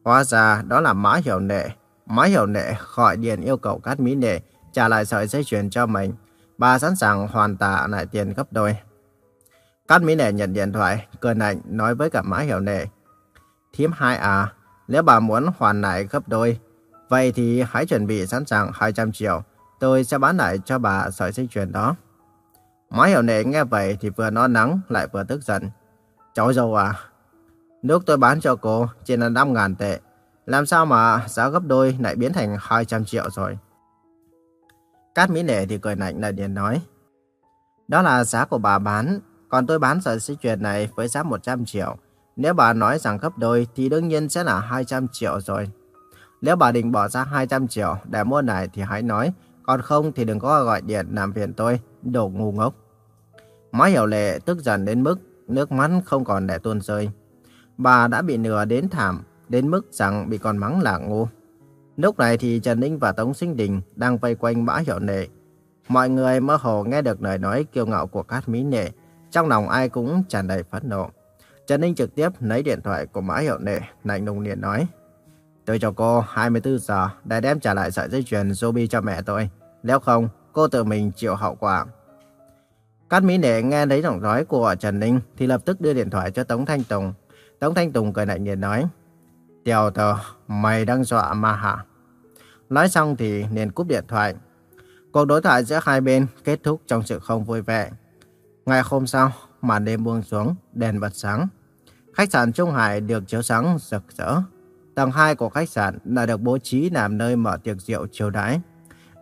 Hóa ra đó là Mã Hiểu Nệ. Mã Hiểu Nệ gọi điện yêu cầu Cát Mỹ Nệ trả lại sợi dây chuyền cho mình. Bà sẵn sàng hoàn trả lại tiền gấp đôi. Cát Mỹ Nệ nhận điện thoại, cười lạnh nói với cả Mã Hiểu Nệ. Thiếm hai à, nếu bà muốn hoàn lại gấp đôi, vậy thì hãy chuẩn bị sẵn sàng 200 triệu. Tôi sẽ bán lại cho bà sợi dây chuyền đó. Mã Hiểu Nệ nghe vậy thì vừa no nắng lại vừa tức giận. Cháu dâu à, Nước tôi bán cho cô chỉ là 5 ngàn tệ. Làm sao mà giá gấp đôi lại biến thành 200 triệu rồi? Cát Mỹ Nệ thì cười lạnh lại điện nói. Đó là giá của bà bán, còn tôi bán sợi dây chuyền này với giá 100 triệu. Nếu bà nói rằng gấp đôi thì đương nhiên sẽ là 200 triệu rồi. Nếu bà định bỏ ra 200 triệu để mua này thì hãy nói, còn không thì đừng có gọi điện làm phiền tôi, đồ ngu ngốc. Má hiểu lệ tức giận đến mức nước mắt không còn để tuôn rơi bà đã bị nửa đến thảm, đến mức rằng bị con mắng là ngu. Lúc này thì Trần Ninh và Tống Sinh Đình đang vây quanh Mã Hiệu Nệ. Mọi người mơ hồ nghe được lời nói kiêu ngạo của Cát Mỹ Nệ, trong lòng ai cũng tràn đầy phẫn nộ. Trần Ninh trực tiếp lấy điện thoại của Mã Hiệu Nệ, lạnh lùng liền nói. Tôi cho cô 24 giờ để đem trả lại sợi dây chuyền Ruby cho mẹ tôi. Nếu không, cô tự mình chịu hậu quả. Cát Mỹ Nệ nghe thấy giọng nói của Trần Ninh thì lập tức đưa điện thoại cho Tống Thanh Tùng. Tống Thanh Tùng cười lạnh nhìn nói. Tiểu tử, mày đang dọa mà hả? Nói xong thì liền cúp điện thoại. Cuộc đối thoại giữa hai bên kết thúc trong sự không vui vẻ. Ngày hôm sau, màn đêm buông xuống, đèn bật sáng. Khách sạn Trung Hải được chiếu sáng rực rỡ. Tầng 2 của khách sạn đã được bố trí làm nơi mở tiệc rượu chiều đãi.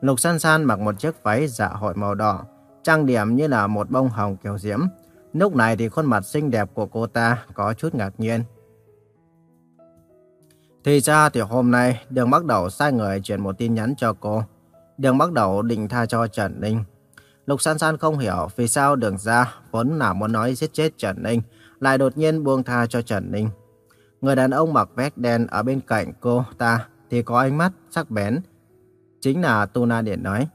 Lục San San mặc một chiếc váy dạ hội màu đỏ, trang điểm như là một bông hồng kiều diễm. Lúc này thì khuôn mặt xinh đẹp của cô ta có chút ngạc nhiên. Thì ra thì hôm nay Đường bắt đầu sai người chuyển một tin nhắn cho cô. Đường bắt đầu định tha cho Trần Ninh. Lục San San không hiểu vì sao đường ra vốn là muốn nói giết chết Trần Ninh, lại đột nhiên buông tha cho Trần Ninh. Người đàn ông mặc vest đen ở bên cạnh cô ta thì có ánh mắt sắc bén. Chính là Tu Na Điện nói.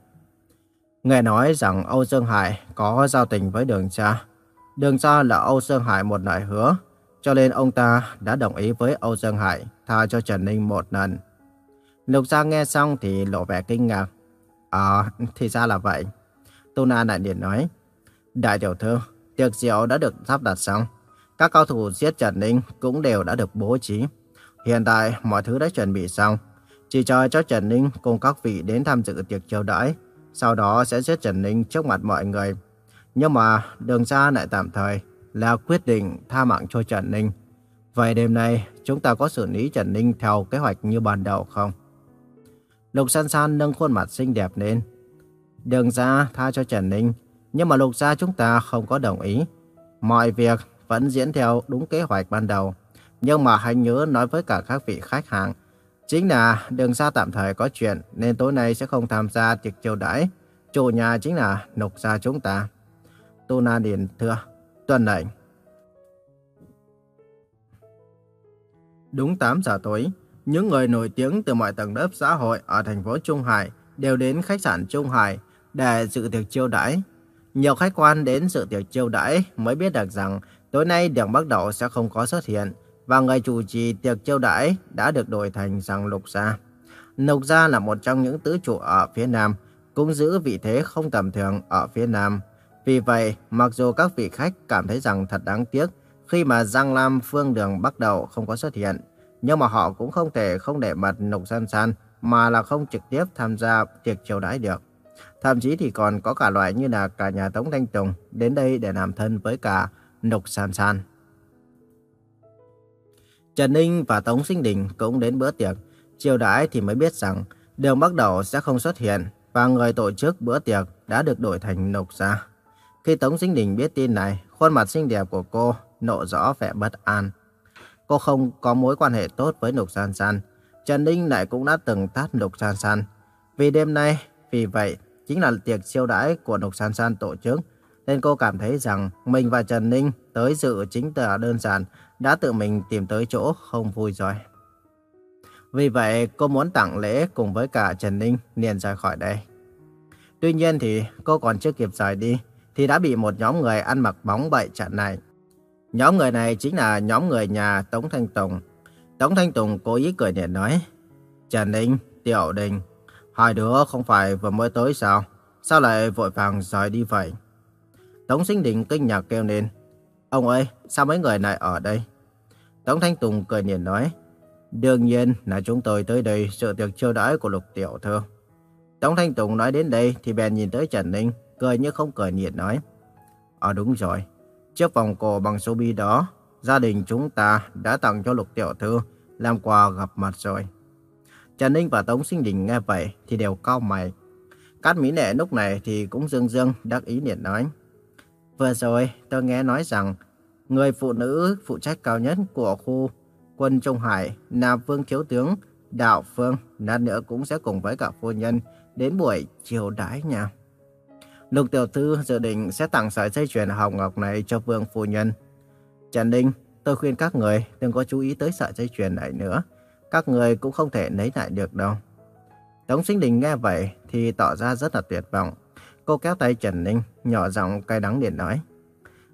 Nghe nói rằng Âu Dương Hải có giao tình với đường cha. Đường cha là Âu Dương Hải một lời hứa, cho nên ông ta đã đồng ý với Âu Dương Hải tha cho Trần Ninh một lần. Lục Gia nghe xong thì lộ vẻ kinh ngạc. À, thì ra là vậy. Tu Na Đại Điện nói. Đại tiểu thư, tiệc rượu đã được sắp đặt xong. Các cao thủ giết Trần Ninh cũng đều đã được bố trí. Hiện tại mọi thứ đã chuẩn bị xong. Chỉ chờ cho Trần Ninh cùng các vị đến tham dự tiệc chiêu đãi. Sau đó sẽ giết Trần Ninh trước mặt mọi người. Nhưng mà đường ra lại tạm thời là quyết định tha mạng cho Trần Ninh. Vậy đêm nay chúng ta có xử lý Trần Ninh theo kế hoạch như ban đầu không? Lục San San nâng khuôn mặt xinh đẹp lên. Đường ra tha cho Trần Ninh, nhưng mà lục gia chúng ta không có đồng ý. Mọi việc vẫn diễn theo đúng kế hoạch ban đầu. Nhưng mà hãy nhớ nói với cả các vị khách hàng. Chính là đường xa tạm thời có chuyện nên tối nay sẽ không tham gia tiệc chiêu đãi. Chủ nhà chính là nục gia chúng ta. Tu Na Điền thưa, tuần lệnh. Đúng 8 giờ tối, những người nổi tiếng từ mọi tầng lớp xã hội ở thành phố Trung Hải đều đến khách sạn Trung Hải để dự tiệc chiêu đãi. Nhiều khách quan đến dự tiệc chiêu đãi mới biết được rằng tối nay Đường Bắc Đậu sẽ không có xuất hiện và người chủ trì tiệc chiêu đãi đã được đổi thành rằng Lục Gia. Lục Gia là một trong những tứ trụ ở phía Nam, cũng giữ vị thế không tầm thường ở phía Nam. Vì vậy, mặc dù các vị khách cảm thấy rằng thật đáng tiếc khi mà Giang Lam Phương Đường Bắc Đậu không có xuất hiện, nhưng mà họ cũng không thể không để mặt Lục San San mà là không trực tiếp tham gia tiệc chiêu đãi được. Thậm chí thì còn có cả loại như là cả nhà Tống Thanh Tùng đến đây để làm thân với cả Nục San San. Trần Ninh và Tống Sinh Đình cũng đến bữa tiệc. Chiều đãi thì mới biết rằng đường bắt đầu sẽ không xuất hiện và người tổ chức bữa tiệc đã được đổi thành Nục Gia. Khi Tống Sinh Đình biết tin này, khuôn mặt xinh đẹp của cô nộ rõ vẻ bất an. Cô không có mối quan hệ tốt với Nục San San. Trần Ninh lại cũng đã từng tát Nục San San. Vì đêm nay, vì vậy chính là tiệc siêu đãi của Nục San San tổ chức, nên cô cảm thấy rằng mình và Trần Ninh tới dự chính tả đơn giản, đã tự mình tìm tới chỗ không vui rồi. Vì vậy, cô muốn tặng lễ cùng với cả Trần Ninh liền rời khỏi đây. Tuy nhiên thì cô còn chưa kịp rời đi, thì đã bị một nhóm người ăn mặc bóng bậy chặn này. Nhóm người này chính là nhóm người nhà Tống Thanh Tùng. Tống Thanh Tùng cố ý cười nhẹ nói, Trần Ninh, Tiểu Đình, Hai đứa không phải vừa mới tới sao? Sao lại vội vàng rời đi vậy? Tống Sinh Đình kinh ngạc kêu lên. Ông ơi, sao mấy người này ở đây? Tống Thanh Tùng cười nhìn nói. Đương nhiên là chúng tôi tới đây sự tiệc chiêu đãi của lục tiểu thư. Tống Thanh Tùng nói đến đây thì bèn nhìn tới Trần Ninh, cười như không cười nhiệt nói. Ờ đúng rồi, chiếc vòng cổ bằng số bi đó, gia đình chúng ta đã tặng cho lục tiểu thư làm quà gặp mặt rồi. Trần Ninh và Tống Sinh Đình nghe vậy thì đều cau mày. Cát Mỹ Nệ lúc này thì cũng dương dương đắc ý liền nói. Vừa rồi tôi nghe nói rằng người phụ nữ phụ trách cao nhất của khu quân Trung Hải là Vương Thiếu Tướng Đạo Phương, lát nữa cũng sẽ cùng với cả phu nhân đến buổi chiều đãi nha. Lục tiểu thư dự định sẽ tặng sợi dây chuyền hồng ngọc này cho Vương phu nhân. Trần Ninh, tôi khuyên các người đừng có chú ý tới sợi dây chuyền này nữa các người cũng không thể lấy lại được đâu. Tống Sinh Đình nghe vậy thì tỏ ra rất là tuyệt vọng. Cô kéo tay Trần Ninh, nhỏ giọng cay đắng điện nói.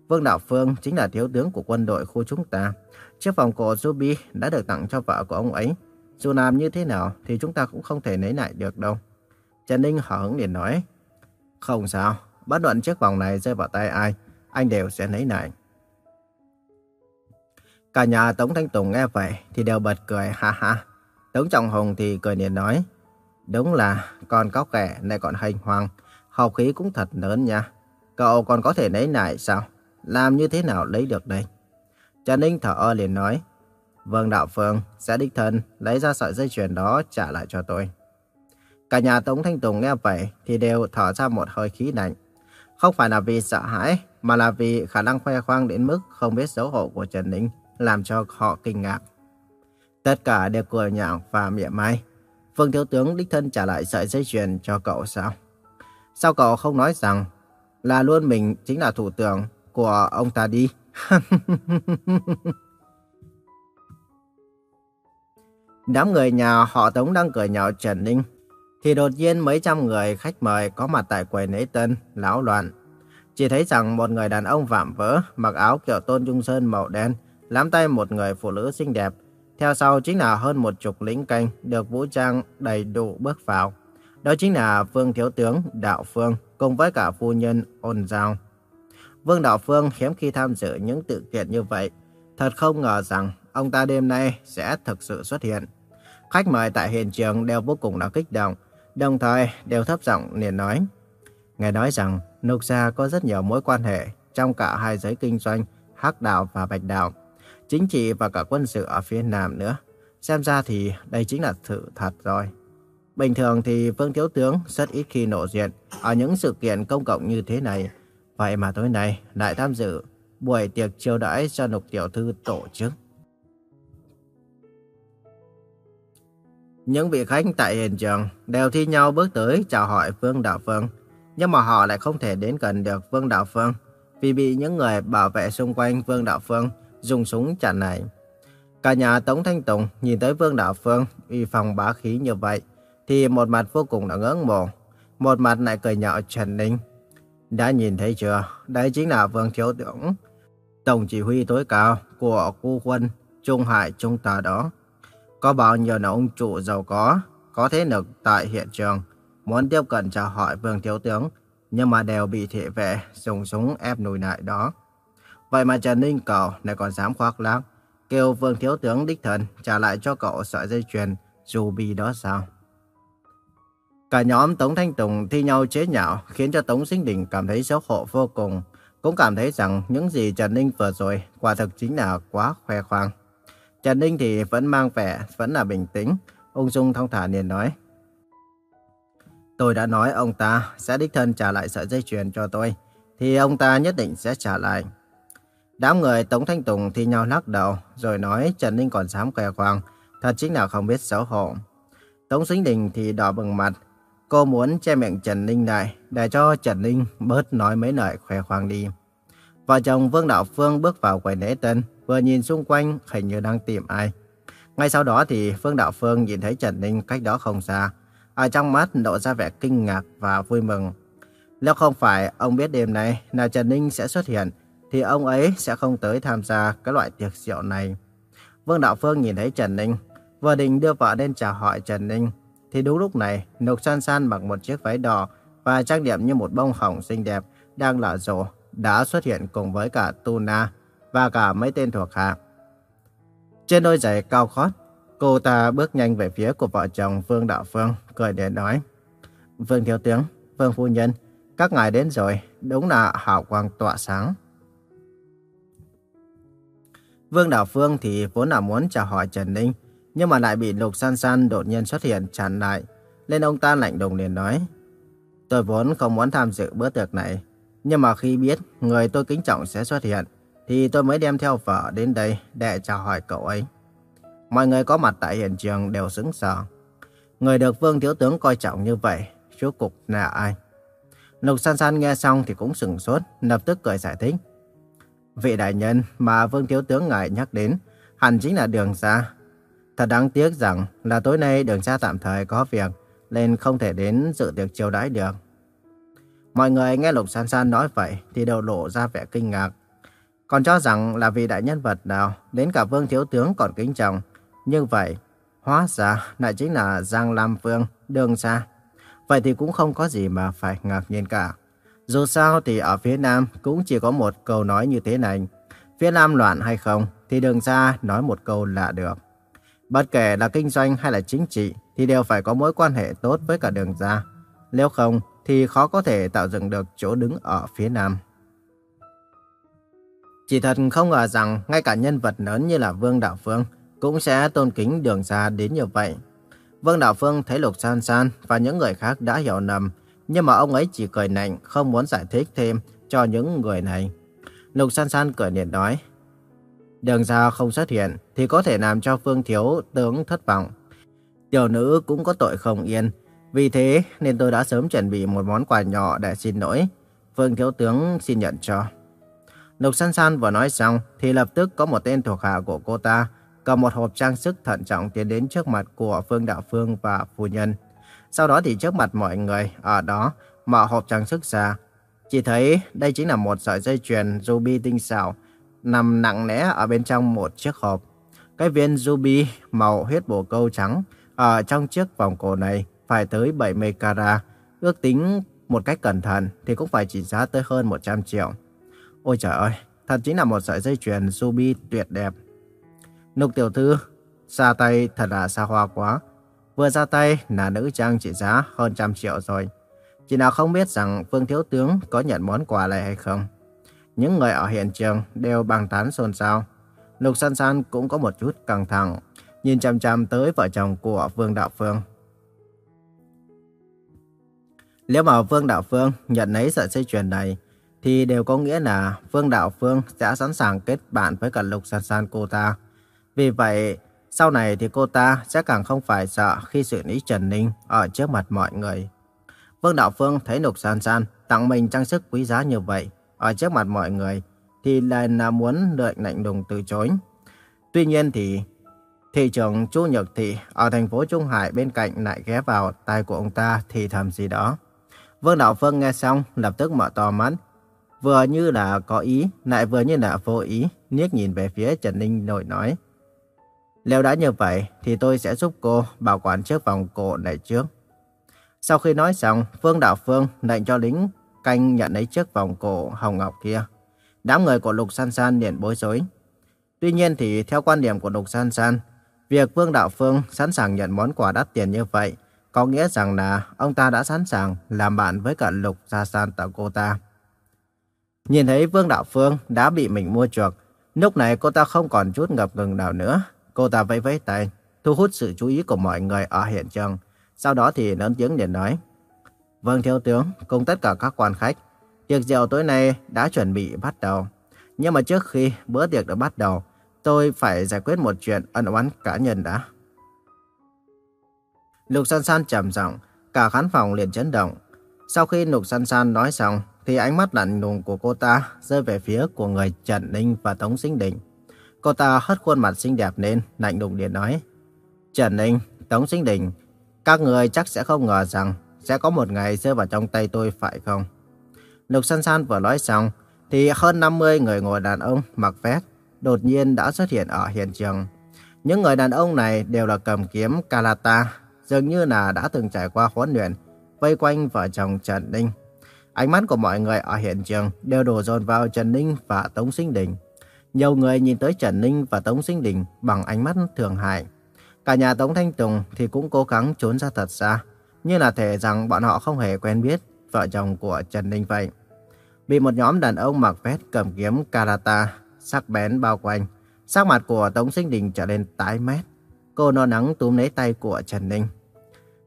Vương Đạo Phương chính là thiếu tướng của quân đội khu chúng ta. Chiếc vòng cổ Ruby đã được tặng cho vợ của ông ấy. Dù làm như thế nào thì chúng ta cũng không thể lấy lại được đâu. Trần Ninh hở hứng liền nói. Không sao, bất luận chiếc vòng này rơi vào tay ai, anh đều sẽ lấy lại. Cả nhà Tống Thanh Tùng nghe vậy thì đều bật cười ha ha. Tống Trọng Hùng thì cười liền nói. Đúng là con có kẻ này còn hành hoang, học khí cũng thật lớn nha. Cậu còn có thể lấy lại sao? Làm như thế nào lấy được đây? Trần Ninh thở ơ liền nói. Vương Đạo Phương sẽ đích thân lấy ra sợi dây chuyền đó trả lại cho tôi. Cả nhà Tống Thanh Tùng nghe vậy thì đều thở ra một hơi khí lạnh. Không phải là vì sợ hãi, mà là vì khả năng khoe khoang đến mức không biết xấu hổ của Trần Ninh làm cho họ kinh ngạc. Tất cả đều cười nhạo và mỉa mai. Phương Thiếu Tướng đích thân trả lại sợi dây chuyền cho cậu sao? Sao cậu không nói rằng là luôn mình chính là thủ tướng của ông ta đi? Đám người nhà họ Tống đang cười nhạo Trần Ninh. Thì đột nhiên mấy trăm người khách mời có mặt tại quầy lễ tân, lão loạn. Chỉ thấy rằng một người đàn ông vạm vỡ, mặc áo kiểu tôn trung sơn màu đen, nắm tay một người phụ nữ xinh đẹp. Theo sau chính là hơn một chục lính canh được vũ trang đầy đủ bước vào. Đó chính là Vương Thiếu Tướng Đạo Phương cùng với cả phu nhân ôn giao. Vương Đạo Phương hiếm khi tham dự những sự kiện như vậy. Thật không ngờ rằng ông ta đêm nay sẽ thực sự xuất hiện. Khách mời tại hiện trường đều vô cùng là kích động, đồng thời đều thấp giọng liền nói. Nghe nói rằng Nục Gia có rất nhiều mối quan hệ trong cả hai giới kinh doanh, Hắc Đạo và Bạch Đạo, chính trị và cả quân sự ở phía Nam nữa. Xem ra thì đây chính là sự thật rồi. Bình thường thì Vương Thiếu Tướng rất ít khi nổ diện ở những sự kiện công cộng như thế này. Vậy mà tối nay lại tham dự buổi tiệc chiêu đãi do Lục Tiểu Thư tổ chức. Những vị khách tại hiện trường đều thi nhau bước tới chào hỏi Vương Đạo Phương. Nhưng mà họ lại không thể đến gần được Vương Đạo Phương vì bị những người bảo vệ xung quanh Vương Đạo Phương dùng súng chặn lại. Cả nhà Tống Thanh Tùng nhìn tới Vương Đạo Phương uy phong bá khí như vậy thì một mặt vô cùng là ngưỡng mộ, một mặt lại cười nhạo Trần Ninh. Đã nhìn thấy chưa, đây chính là Vương Thiếu Tướng, Tổng chỉ huy tối cao của khu quân Trung Hải chúng ta đó. Có bao nhiêu là ông chủ giàu có, có thế lực tại hiện trường, muốn tiếp cận chào hỏi Vương Thiếu Tướng, nhưng mà đều bị thị vệ dùng súng ép lùi lại đó. Vậy mà Trần Ninh cậu lại còn dám khoác lác, kêu Vương Thiếu Tướng đích thần trả lại cho cậu sợi dây chuyền dù bị đó sao? Cả nhóm Tống Thanh Tùng thi nhau chế nhạo khiến cho Tống Sinh Đình cảm thấy xấu hổ vô cùng. Cũng cảm thấy rằng những gì Trần Ninh vừa rồi quả thực chính là quá khoe khoang. Trần Ninh thì vẫn mang vẻ, vẫn là bình tĩnh. Ung dung thong thả liền nói. Tôi đã nói ông ta sẽ đích thân trả lại sợi dây chuyền cho tôi. Thì ông ta nhất định sẽ trả lại. Đám người Tống Thanh Tùng thi nhau lắc đầu. Rồi nói Trần Ninh còn dám khoe khoang. Thật chính là không biết xấu hổ. Tống Sinh Đình thì đỏ bừng mặt. Cô muốn che miệng Trần Ninh lại để cho Trần Ninh bớt nói mấy lời khoe khoang đi. Vợ chồng Vương Đạo Phương bước vào quầy lễ tân, vừa nhìn xung quanh hình như đang tìm ai. Ngay sau đó thì Vương Đạo Phương nhìn thấy Trần Ninh cách đó không xa. Ở trong mắt lộ ra vẻ kinh ngạc và vui mừng. Nếu không phải ông biết đêm nay là Trần Ninh sẽ xuất hiện, thì ông ấy sẽ không tới tham gia cái loại tiệc rượu này. Vương Đạo Phương nhìn thấy Trần Ninh, vừa định đưa vợ lên chào hỏi Trần Ninh, thì đúng lúc này, Nục San San mặc một chiếc váy đỏ và trang điểm như một bông hồng xinh đẹp đang lở rộ đã xuất hiện cùng với cả Tuna và cả mấy tên thuộc hạ. Trên đôi giày cao khót, cô ta bước nhanh về phía của vợ chồng Vương Đạo Phương, cười để nói. Vương Thiếu Tướng, Vương Phu Nhân, các ngài đến rồi, đúng là hào quang tỏa sáng. Vương Đạo Phương thì vốn là muốn chào hỏi Trần Ninh, nhưng mà lại bị Lục San San đột nhiên xuất hiện chặn lại. Nên ông ta lạnh lùng liền nói, tôi vốn không muốn tham dự bữa tiệc này, nhưng mà khi biết người tôi kính trọng sẽ xuất hiện, thì tôi mới đem theo vợ đến đây để chào hỏi cậu ấy. Mọi người có mặt tại hiện trường đều sững sờ. Người được Vương Thiếu Tướng coi trọng như vậy, rốt cục là ai? Lục San San nghe xong thì cũng sững sốt, lập tức cười giải thích. Vị đại nhân mà Vương Thiếu Tướng ngài nhắc đến, hẳn chính là Đường Gia. Thật đáng tiếc rằng là tối nay Đường xa tạm thời có việc, nên không thể đến dự tiệc chiêu đãi được. Mọi người nghe Lục San San nói vậy thì đều lộ ra vẻ kinh ngạc. Còn cho rằng là vì đại nhân vật nào đến cả Vương Thiếu Tướng còn kính trọng. Nhưng vậy, hóa ra lại chính là Giang Lam Vương, Đường xa Vậy thì cũng không có gì mà phải ngạc nhiên cả. Dù sao thì ở phía Nam cũng chỉ có một câu nói như thế này. Phía Nam loạn hay không thì Đường xa nói một câu là được. Bất kể là kinh doanh hay là chính trị thì đều phải có mối quan hệ tốt với cả Đường ra. Nếu không thì khó có thể tạo dựng được chỗ đứng ở phía Nam. Chỉ thật không ngờ rằng ngay cả nhân vật lớn như là Vương Đạo Phương cũng sẽ tôn kính đường ra đến như vậy. Vương Đạo Phương thấy Lục San San và những người khác đã hiểu nầm, nhưng mà ông ấy chỉ cười nạnh không muốn giải thích thêm cho những người này. Lục San San cười niệm nói. Đường ra không xuất hiện thì có thể làm cho Phương Thiếu tướng thất vọng. Tiểu nữ cũng có tội không yên. Vì thế nên tôi đã sớm chuẩn bị một món quà nhỏ để xin lỗi. Phương Thiếu tướng xin nhận cho. Lục San San vừa nói xong thì lập tức có một tên thuộc hạ của cô ta cầm một hộp trang sức thận trọng tiến đến trước mặt của Phương Đạo Phương và phu nhân. Sau đó thì trước mặt mọi người ở đó mở hộp trang sức ra. Chỉ thấy đây chính là một sợi dây chuyền ruby tinh xảo nằm nặng nề ở bên trong một chiếc hộp. Cái viên ruby màu huyết bồ câu trắng ở trong chiếc vòng cổ này phải tới 70 carat, ước tính một cách cẩn thận thì cũng phải trị giá tới hơn 100 triệu. Ôi trời ơi, thật chính là một sợi dây chuyền ruby tuyệt đẹp. Nục tiểu thư, ra tay thật là xa hoa quá. Vừa ra tay là nữ trang trị giá hơn trăm triệu rồi. Chỉ nào không biết rằng Phương Thiếu Tướng có nhận món quà này hay không. Những người ở hiện trường đều bằng tán xôn xao. Lục San San cũng có một chút căng thẳng, nhìn chăm chăm tới vợ chồng của Vương Đạo Phương. Nếu mà Vương Đạo Phương nhận lấy sợi dây chuyền này, thì đều có nghĩa là Vương Đạo Phương sẽ sẵn sàng kết bạn với cả Lục San San cô ta. Vì vậy, sau này thì cô ta sẽ càng không phải sợ khi xử lý Trần Ninh ở trước mặt mọi người. Vương Đạo Phương thấy Lục San San tặng mình trang sức quý giá như vậy ở trước mặt mọi người thì lại là muốn lợi lạnh đùng từ chối. Tuy nhiên thì thị trưởng Chu Nhật Thị ở thành phố Trung Hải bên cạnh lại ghé vào tai của ông ta thì thầm gì đó. Vương Đạo Phương nghe xong lập tức mở to mắt. Vừa như là có ý, lại vừa như là vô ý, liếc nhìn về phía Trần Ninh nội nói. Nếu đã như vậy thì tôi sẽ giúp cô bảo quản chiếc vòng cổ này trước. Sau khi nói xong, Phương Đạo Phương lệnh cho lính canh nhận lấy chiếc vòng cổ hồng ngọc kia. Đám người của Lục San San liền bối rối. Tuy nhiên thì theo quan điểm của Lục San San, việc Vương Đạo Phương sẵn sàng nhận món quà đắt tiền như vậy có nghĩa rằng là ông ta đã sẵn sàng làm bạn với cả Lục San San tại cô ta. Nhìn thấy Vương Đạo Phương đã bị mình mua chuộc, lúc này cô ta không còn chút ngập ngừng nào nữa. Cô ta vẫy vẫy tay, thu hút sự chú ý của mọi người ở hiện trường. Sau đó thì lớn tiếng liền nói. Vâng thiếu tướng, cùng tất cả các quan khách, tiệc rượu tối nay đã chuẩn bị bắt đầu. Nhưng mà trước khi bữa tiệc được bắt đầu, tôi phải giải quyết một chuyện ân oán cá nhân đã. Lục San San trầm giọng, cả khán phòng liền chấn động. Sau khi Lục San San nói xong, thì ánh mắt lạnh lùng của cô ta rơi về phía của người Trần Ninh và Tống Sinh Đình. Cô ta hất khuôn mặt xinh đẹp lên, lạnh lùng điện nói. Trần Ninh, Tống Sinh Đình, các người chắc sẽ không ngờ rằng sẽ có một ngày rơi vào trong tay tôi phải không? Lục San San vừa nói xong, thì hơn 50 người ngồi đàn ông mặc vest đột nhiên đã xuất hiện ở hiện trường. Những người đàn ông này đều là cầm kiếm Kalata, dường như là đã từng trải qua huấn luyện, vây quanh vợ chồng Trần Ninh. Ánh mắt của mọi người ở hiện trường đều đổ dồn vào Trần Ninh và Tống Sinh Đình. Nhiều người nhìn tới Trần Ninh và Tống Sinh Đình bằng ánh mắt thường hại. Cả nhà Tống Thanh Tùng thì cũng cố gắng trốn ra thật xa, như là thể rằng bọn họ không hề quen biết vợ chồng của Trần Ninh vậy. Bị một nhóm đàn ông mặc vest cầm kiếm karata, sắc bén bao quanh, sắc mặt của Tống Sinh Đình trở nên tái mét. Cô no nắng túm lấy tay của Trần Ninh.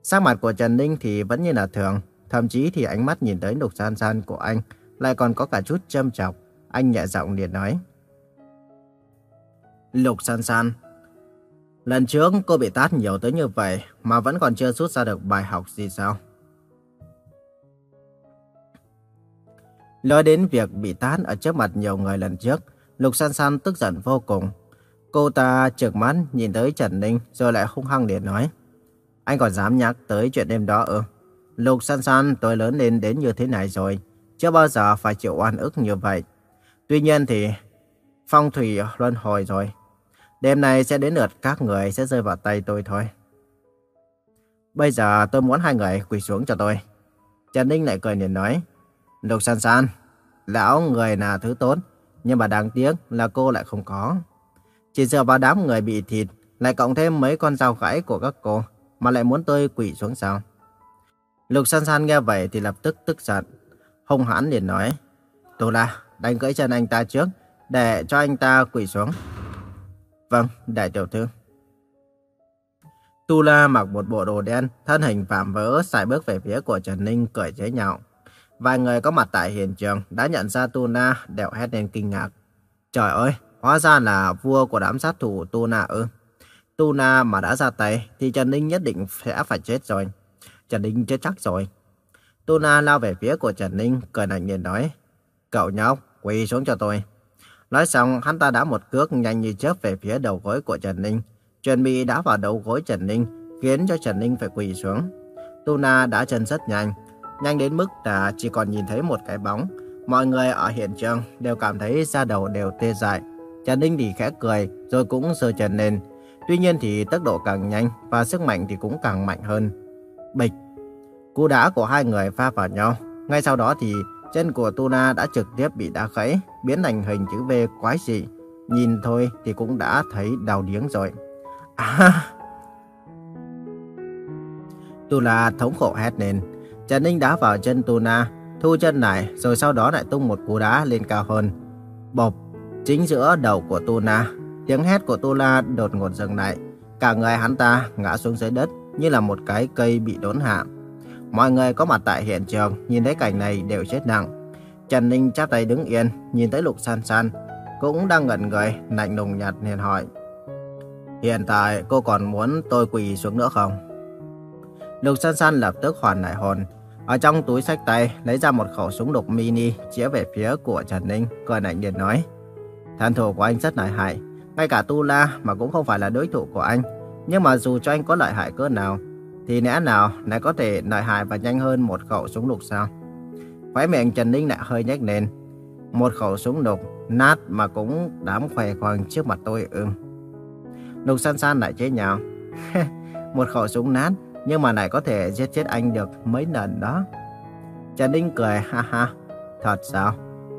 Sắc mặt của Trần Ninh thì vẫn như là thường, thậm chí thì ánh mắt nhìn tới Lục San San của anh lại còn có cả chút châm chọc. Anh nhẹ giọng liền nói. Lục San San, lần trước cô bị tát nhiều tới như vậy mà vẫn còn chưa rút ra được bài học gì sao? Nói đến việc bị tát ở trước mặt nhiều người lần trước, Lục San San tức giận vô cùng. Cô ta trợn mắt nhìn tới Trần Ninh rồi lại hung hăng để nói. Anh còn dám nhắc tới chuyện đêm đó ư? Lục San San tôi lớn lên đến như thế này rồi, chưa bao giờ phải chịu oan ức như vậy. Tuy nhiên thì phong thủy luân hồi rồi. Đêm nay sẽ đến lượt các người sẽ rơi vào tay tôi thôi. Bây giờ tôi muốn hai người quỳ xuống cho tôi. Trần Ninh lại cười nhìn nói. Lục San San, lão người là thứ tốt, nhưng mà đáng tiếc là cô lại không có. Chỉ dựa vào đám người bị thịt, lại cộng thêm mấy con dao gãy của các cô, mà lại muốn tôi quỳ xuống sao? Lục San San nghe vậy thì lập tức tức giận. Hung hãn liền nói, Tô La, đánh gãy chân anh ta trước, để cho anh ta quỳ xuống. Vâng, đại tiểu thư. Tu La mặc một bộ đồ đen, thân hình vạm vỡ, xài bước về phía của Trần Ninh cười chế nhạo. Vài người có mặt tại hiện trường đã nhận ra Tula, đều hét lên kinh ngạc. Trời ơi, hóa ra là vua của đám sát thủ Tula ư. Tula mà đã ra tay thì Trần Ninh nhất định sẽ phải chết rồi. Trần Ninh chết chắc rồi. Tuna lao về phía của Trần Ninh, cười lạnh nhìn nói. Cậu nhóc, quỳ xuống cho tôi. Nói xong, hắn ta đã một cước nhanh như chớp về phía đầu gối của Trần Ninh. Chuẩn bị đã vào đầu gối Trần Ninh, khiến cho Trần Ninh phải quỳ xuống. Tuna đã chân rất nhanh, nhanh đến mức là chỉ còn nhìn thấy một cái bóng. Mọi người ở hiện trường đều cảm thấy da đầu đều tê dại. Trần Ninh thì khẽ cười, rồi cũng sờ trần lên. Tuy nhiên thì tốc độ càng nhanh và sức mạnh thì cũng càng mạnh hơn. Bịch! Cú đá của hai người pha vào nhau. Ngay sau đó thì chân của Tuna đã trực tiếp bị đá gãy, biến thành hình chữ V quái dị. Nhìn thôi thì cũng đã thấy đau điếng rồi. À! Tuna thống khổ hét lên. Trần Ninh đá vào chân Tuna, thu chân lại rồi sau đó lại tung một cú đá lên cao hơn. Bộp! Chính giữa đầu của Tuna, tiếng hét của Tuna đột ngột dừng lại. Cả người hắn ta ngã xuống dưới đất như là một cái cây bị đốn hạ. Mọi người có mặt tại hiện trường nhìn thấy cảnh này đều chết nặng. Trần Ninh chắp tay đứng yên, nhìn thấy Lục San San, cũng đang ngẩn người, lạnh lùng nhạt liền hỏi. Hiện tại cô còn muốn tôi quỳ xuống nữa không? Lục San San lập tức hoàn lại hồn. Ở trong túi sách tay lấy ra một khẩu súng đục mini chĩa về phía của Trần Ninh, cười lạnh liền nói. Thân thủ của anh rất lợi hại, ngay cả Tu La mà cũng không phải là đối thủ của anh. Nhưng mà dù cho anh có lợi hại cỡ nào, thì lẽ nào lại có thể lợi hại và nhanh hơn một khẩu súng lục sao? Khóe miệng Trần Ninh lại hơi nhếch lên. Một khẩu súng đục, nát mà cũng dám khỏe khoang trước mặt tôi ưm. Lục san san lại chế nhạo. một khẩu súng nát nhưng mà lại có thể giết chết anh được mấy lần đó. Trần Ninh cười ha ha. Thật sao?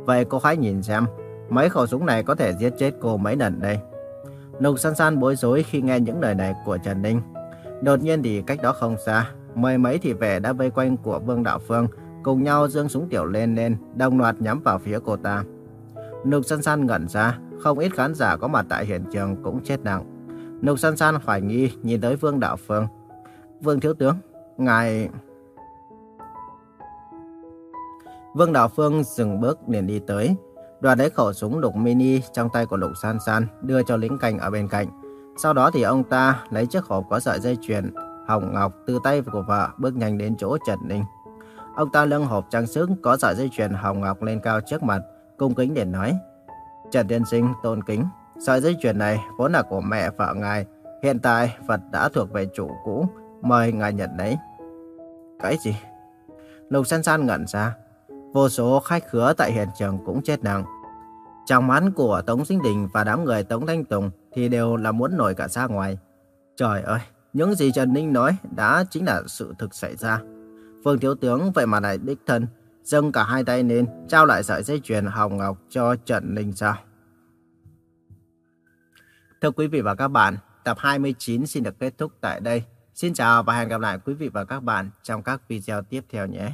Vậy cô hãy nhìn xem, mấy khẩu súng này có thể giết chết cô mấy lần đây. Lục san san bối rối khi nghe những lời này của Trần Ninh. Đột nhiên thì cách đó không xa, mười mấy thị vệ đã vây quanh của Vương Đạo Phương, cùng nhau dương súng tiểu lên lên, đồng loạt nhắm vào phía cô ta. Nục San San ngẩn ra, không ít khán giả có mặt tại hiện trường cũng chết nặng. Nục San San hoài nghi nhìn tới Vương Đạo Phương. Vương Thiếu Tướng, ngài... Vương Đạo Phương dừng bước liền đi tới, đoạt lấy khẩu súng đục mini trong tay của Lục San San, đưa cho lính canh ở bên cạnh. Sau đó thì ông ta lấy chiếc hộp có sợi dây chuyền hồng ngọc từ tay của vợ bước nhanh đến chỗ Trần Ninh. Ông ta lưng hộp trang sức có sợi dây chuyền hồng ngọc lên cao trước mặt, cung kính để nói. Trần Tiên Sinh tôn kính, sợi dây chuyền này vốn là của mẹ vợ ngài, hiện tại Phật đã thuộc về chủ cũ, mời ngài nhận lấy. Cái gì? Lục san san ngẩn ra, vô số khách khứa tại hiện trường cũng chết nặng. Trong mắt của Tống Sinh Đình và đám người Tống Thanh Tùng thì đều là muốn nổi cả ra ngoài. Trời ơi, những gì Trần Ninh nói đã chính là sự thực xảy ra. Phương Thiếu Tướng vậy mà lại đích thân, dâng cả hai tay lên, trao lại sợi dây chuyền hồng ngọc cho Trần Ninh sao? Thưa quý vị và các bạn, tập 29 xin được kết thúc tại đây. Xin chào và hẹn gặp lại quý vị và các bạn trong các video tiếp theo nhé.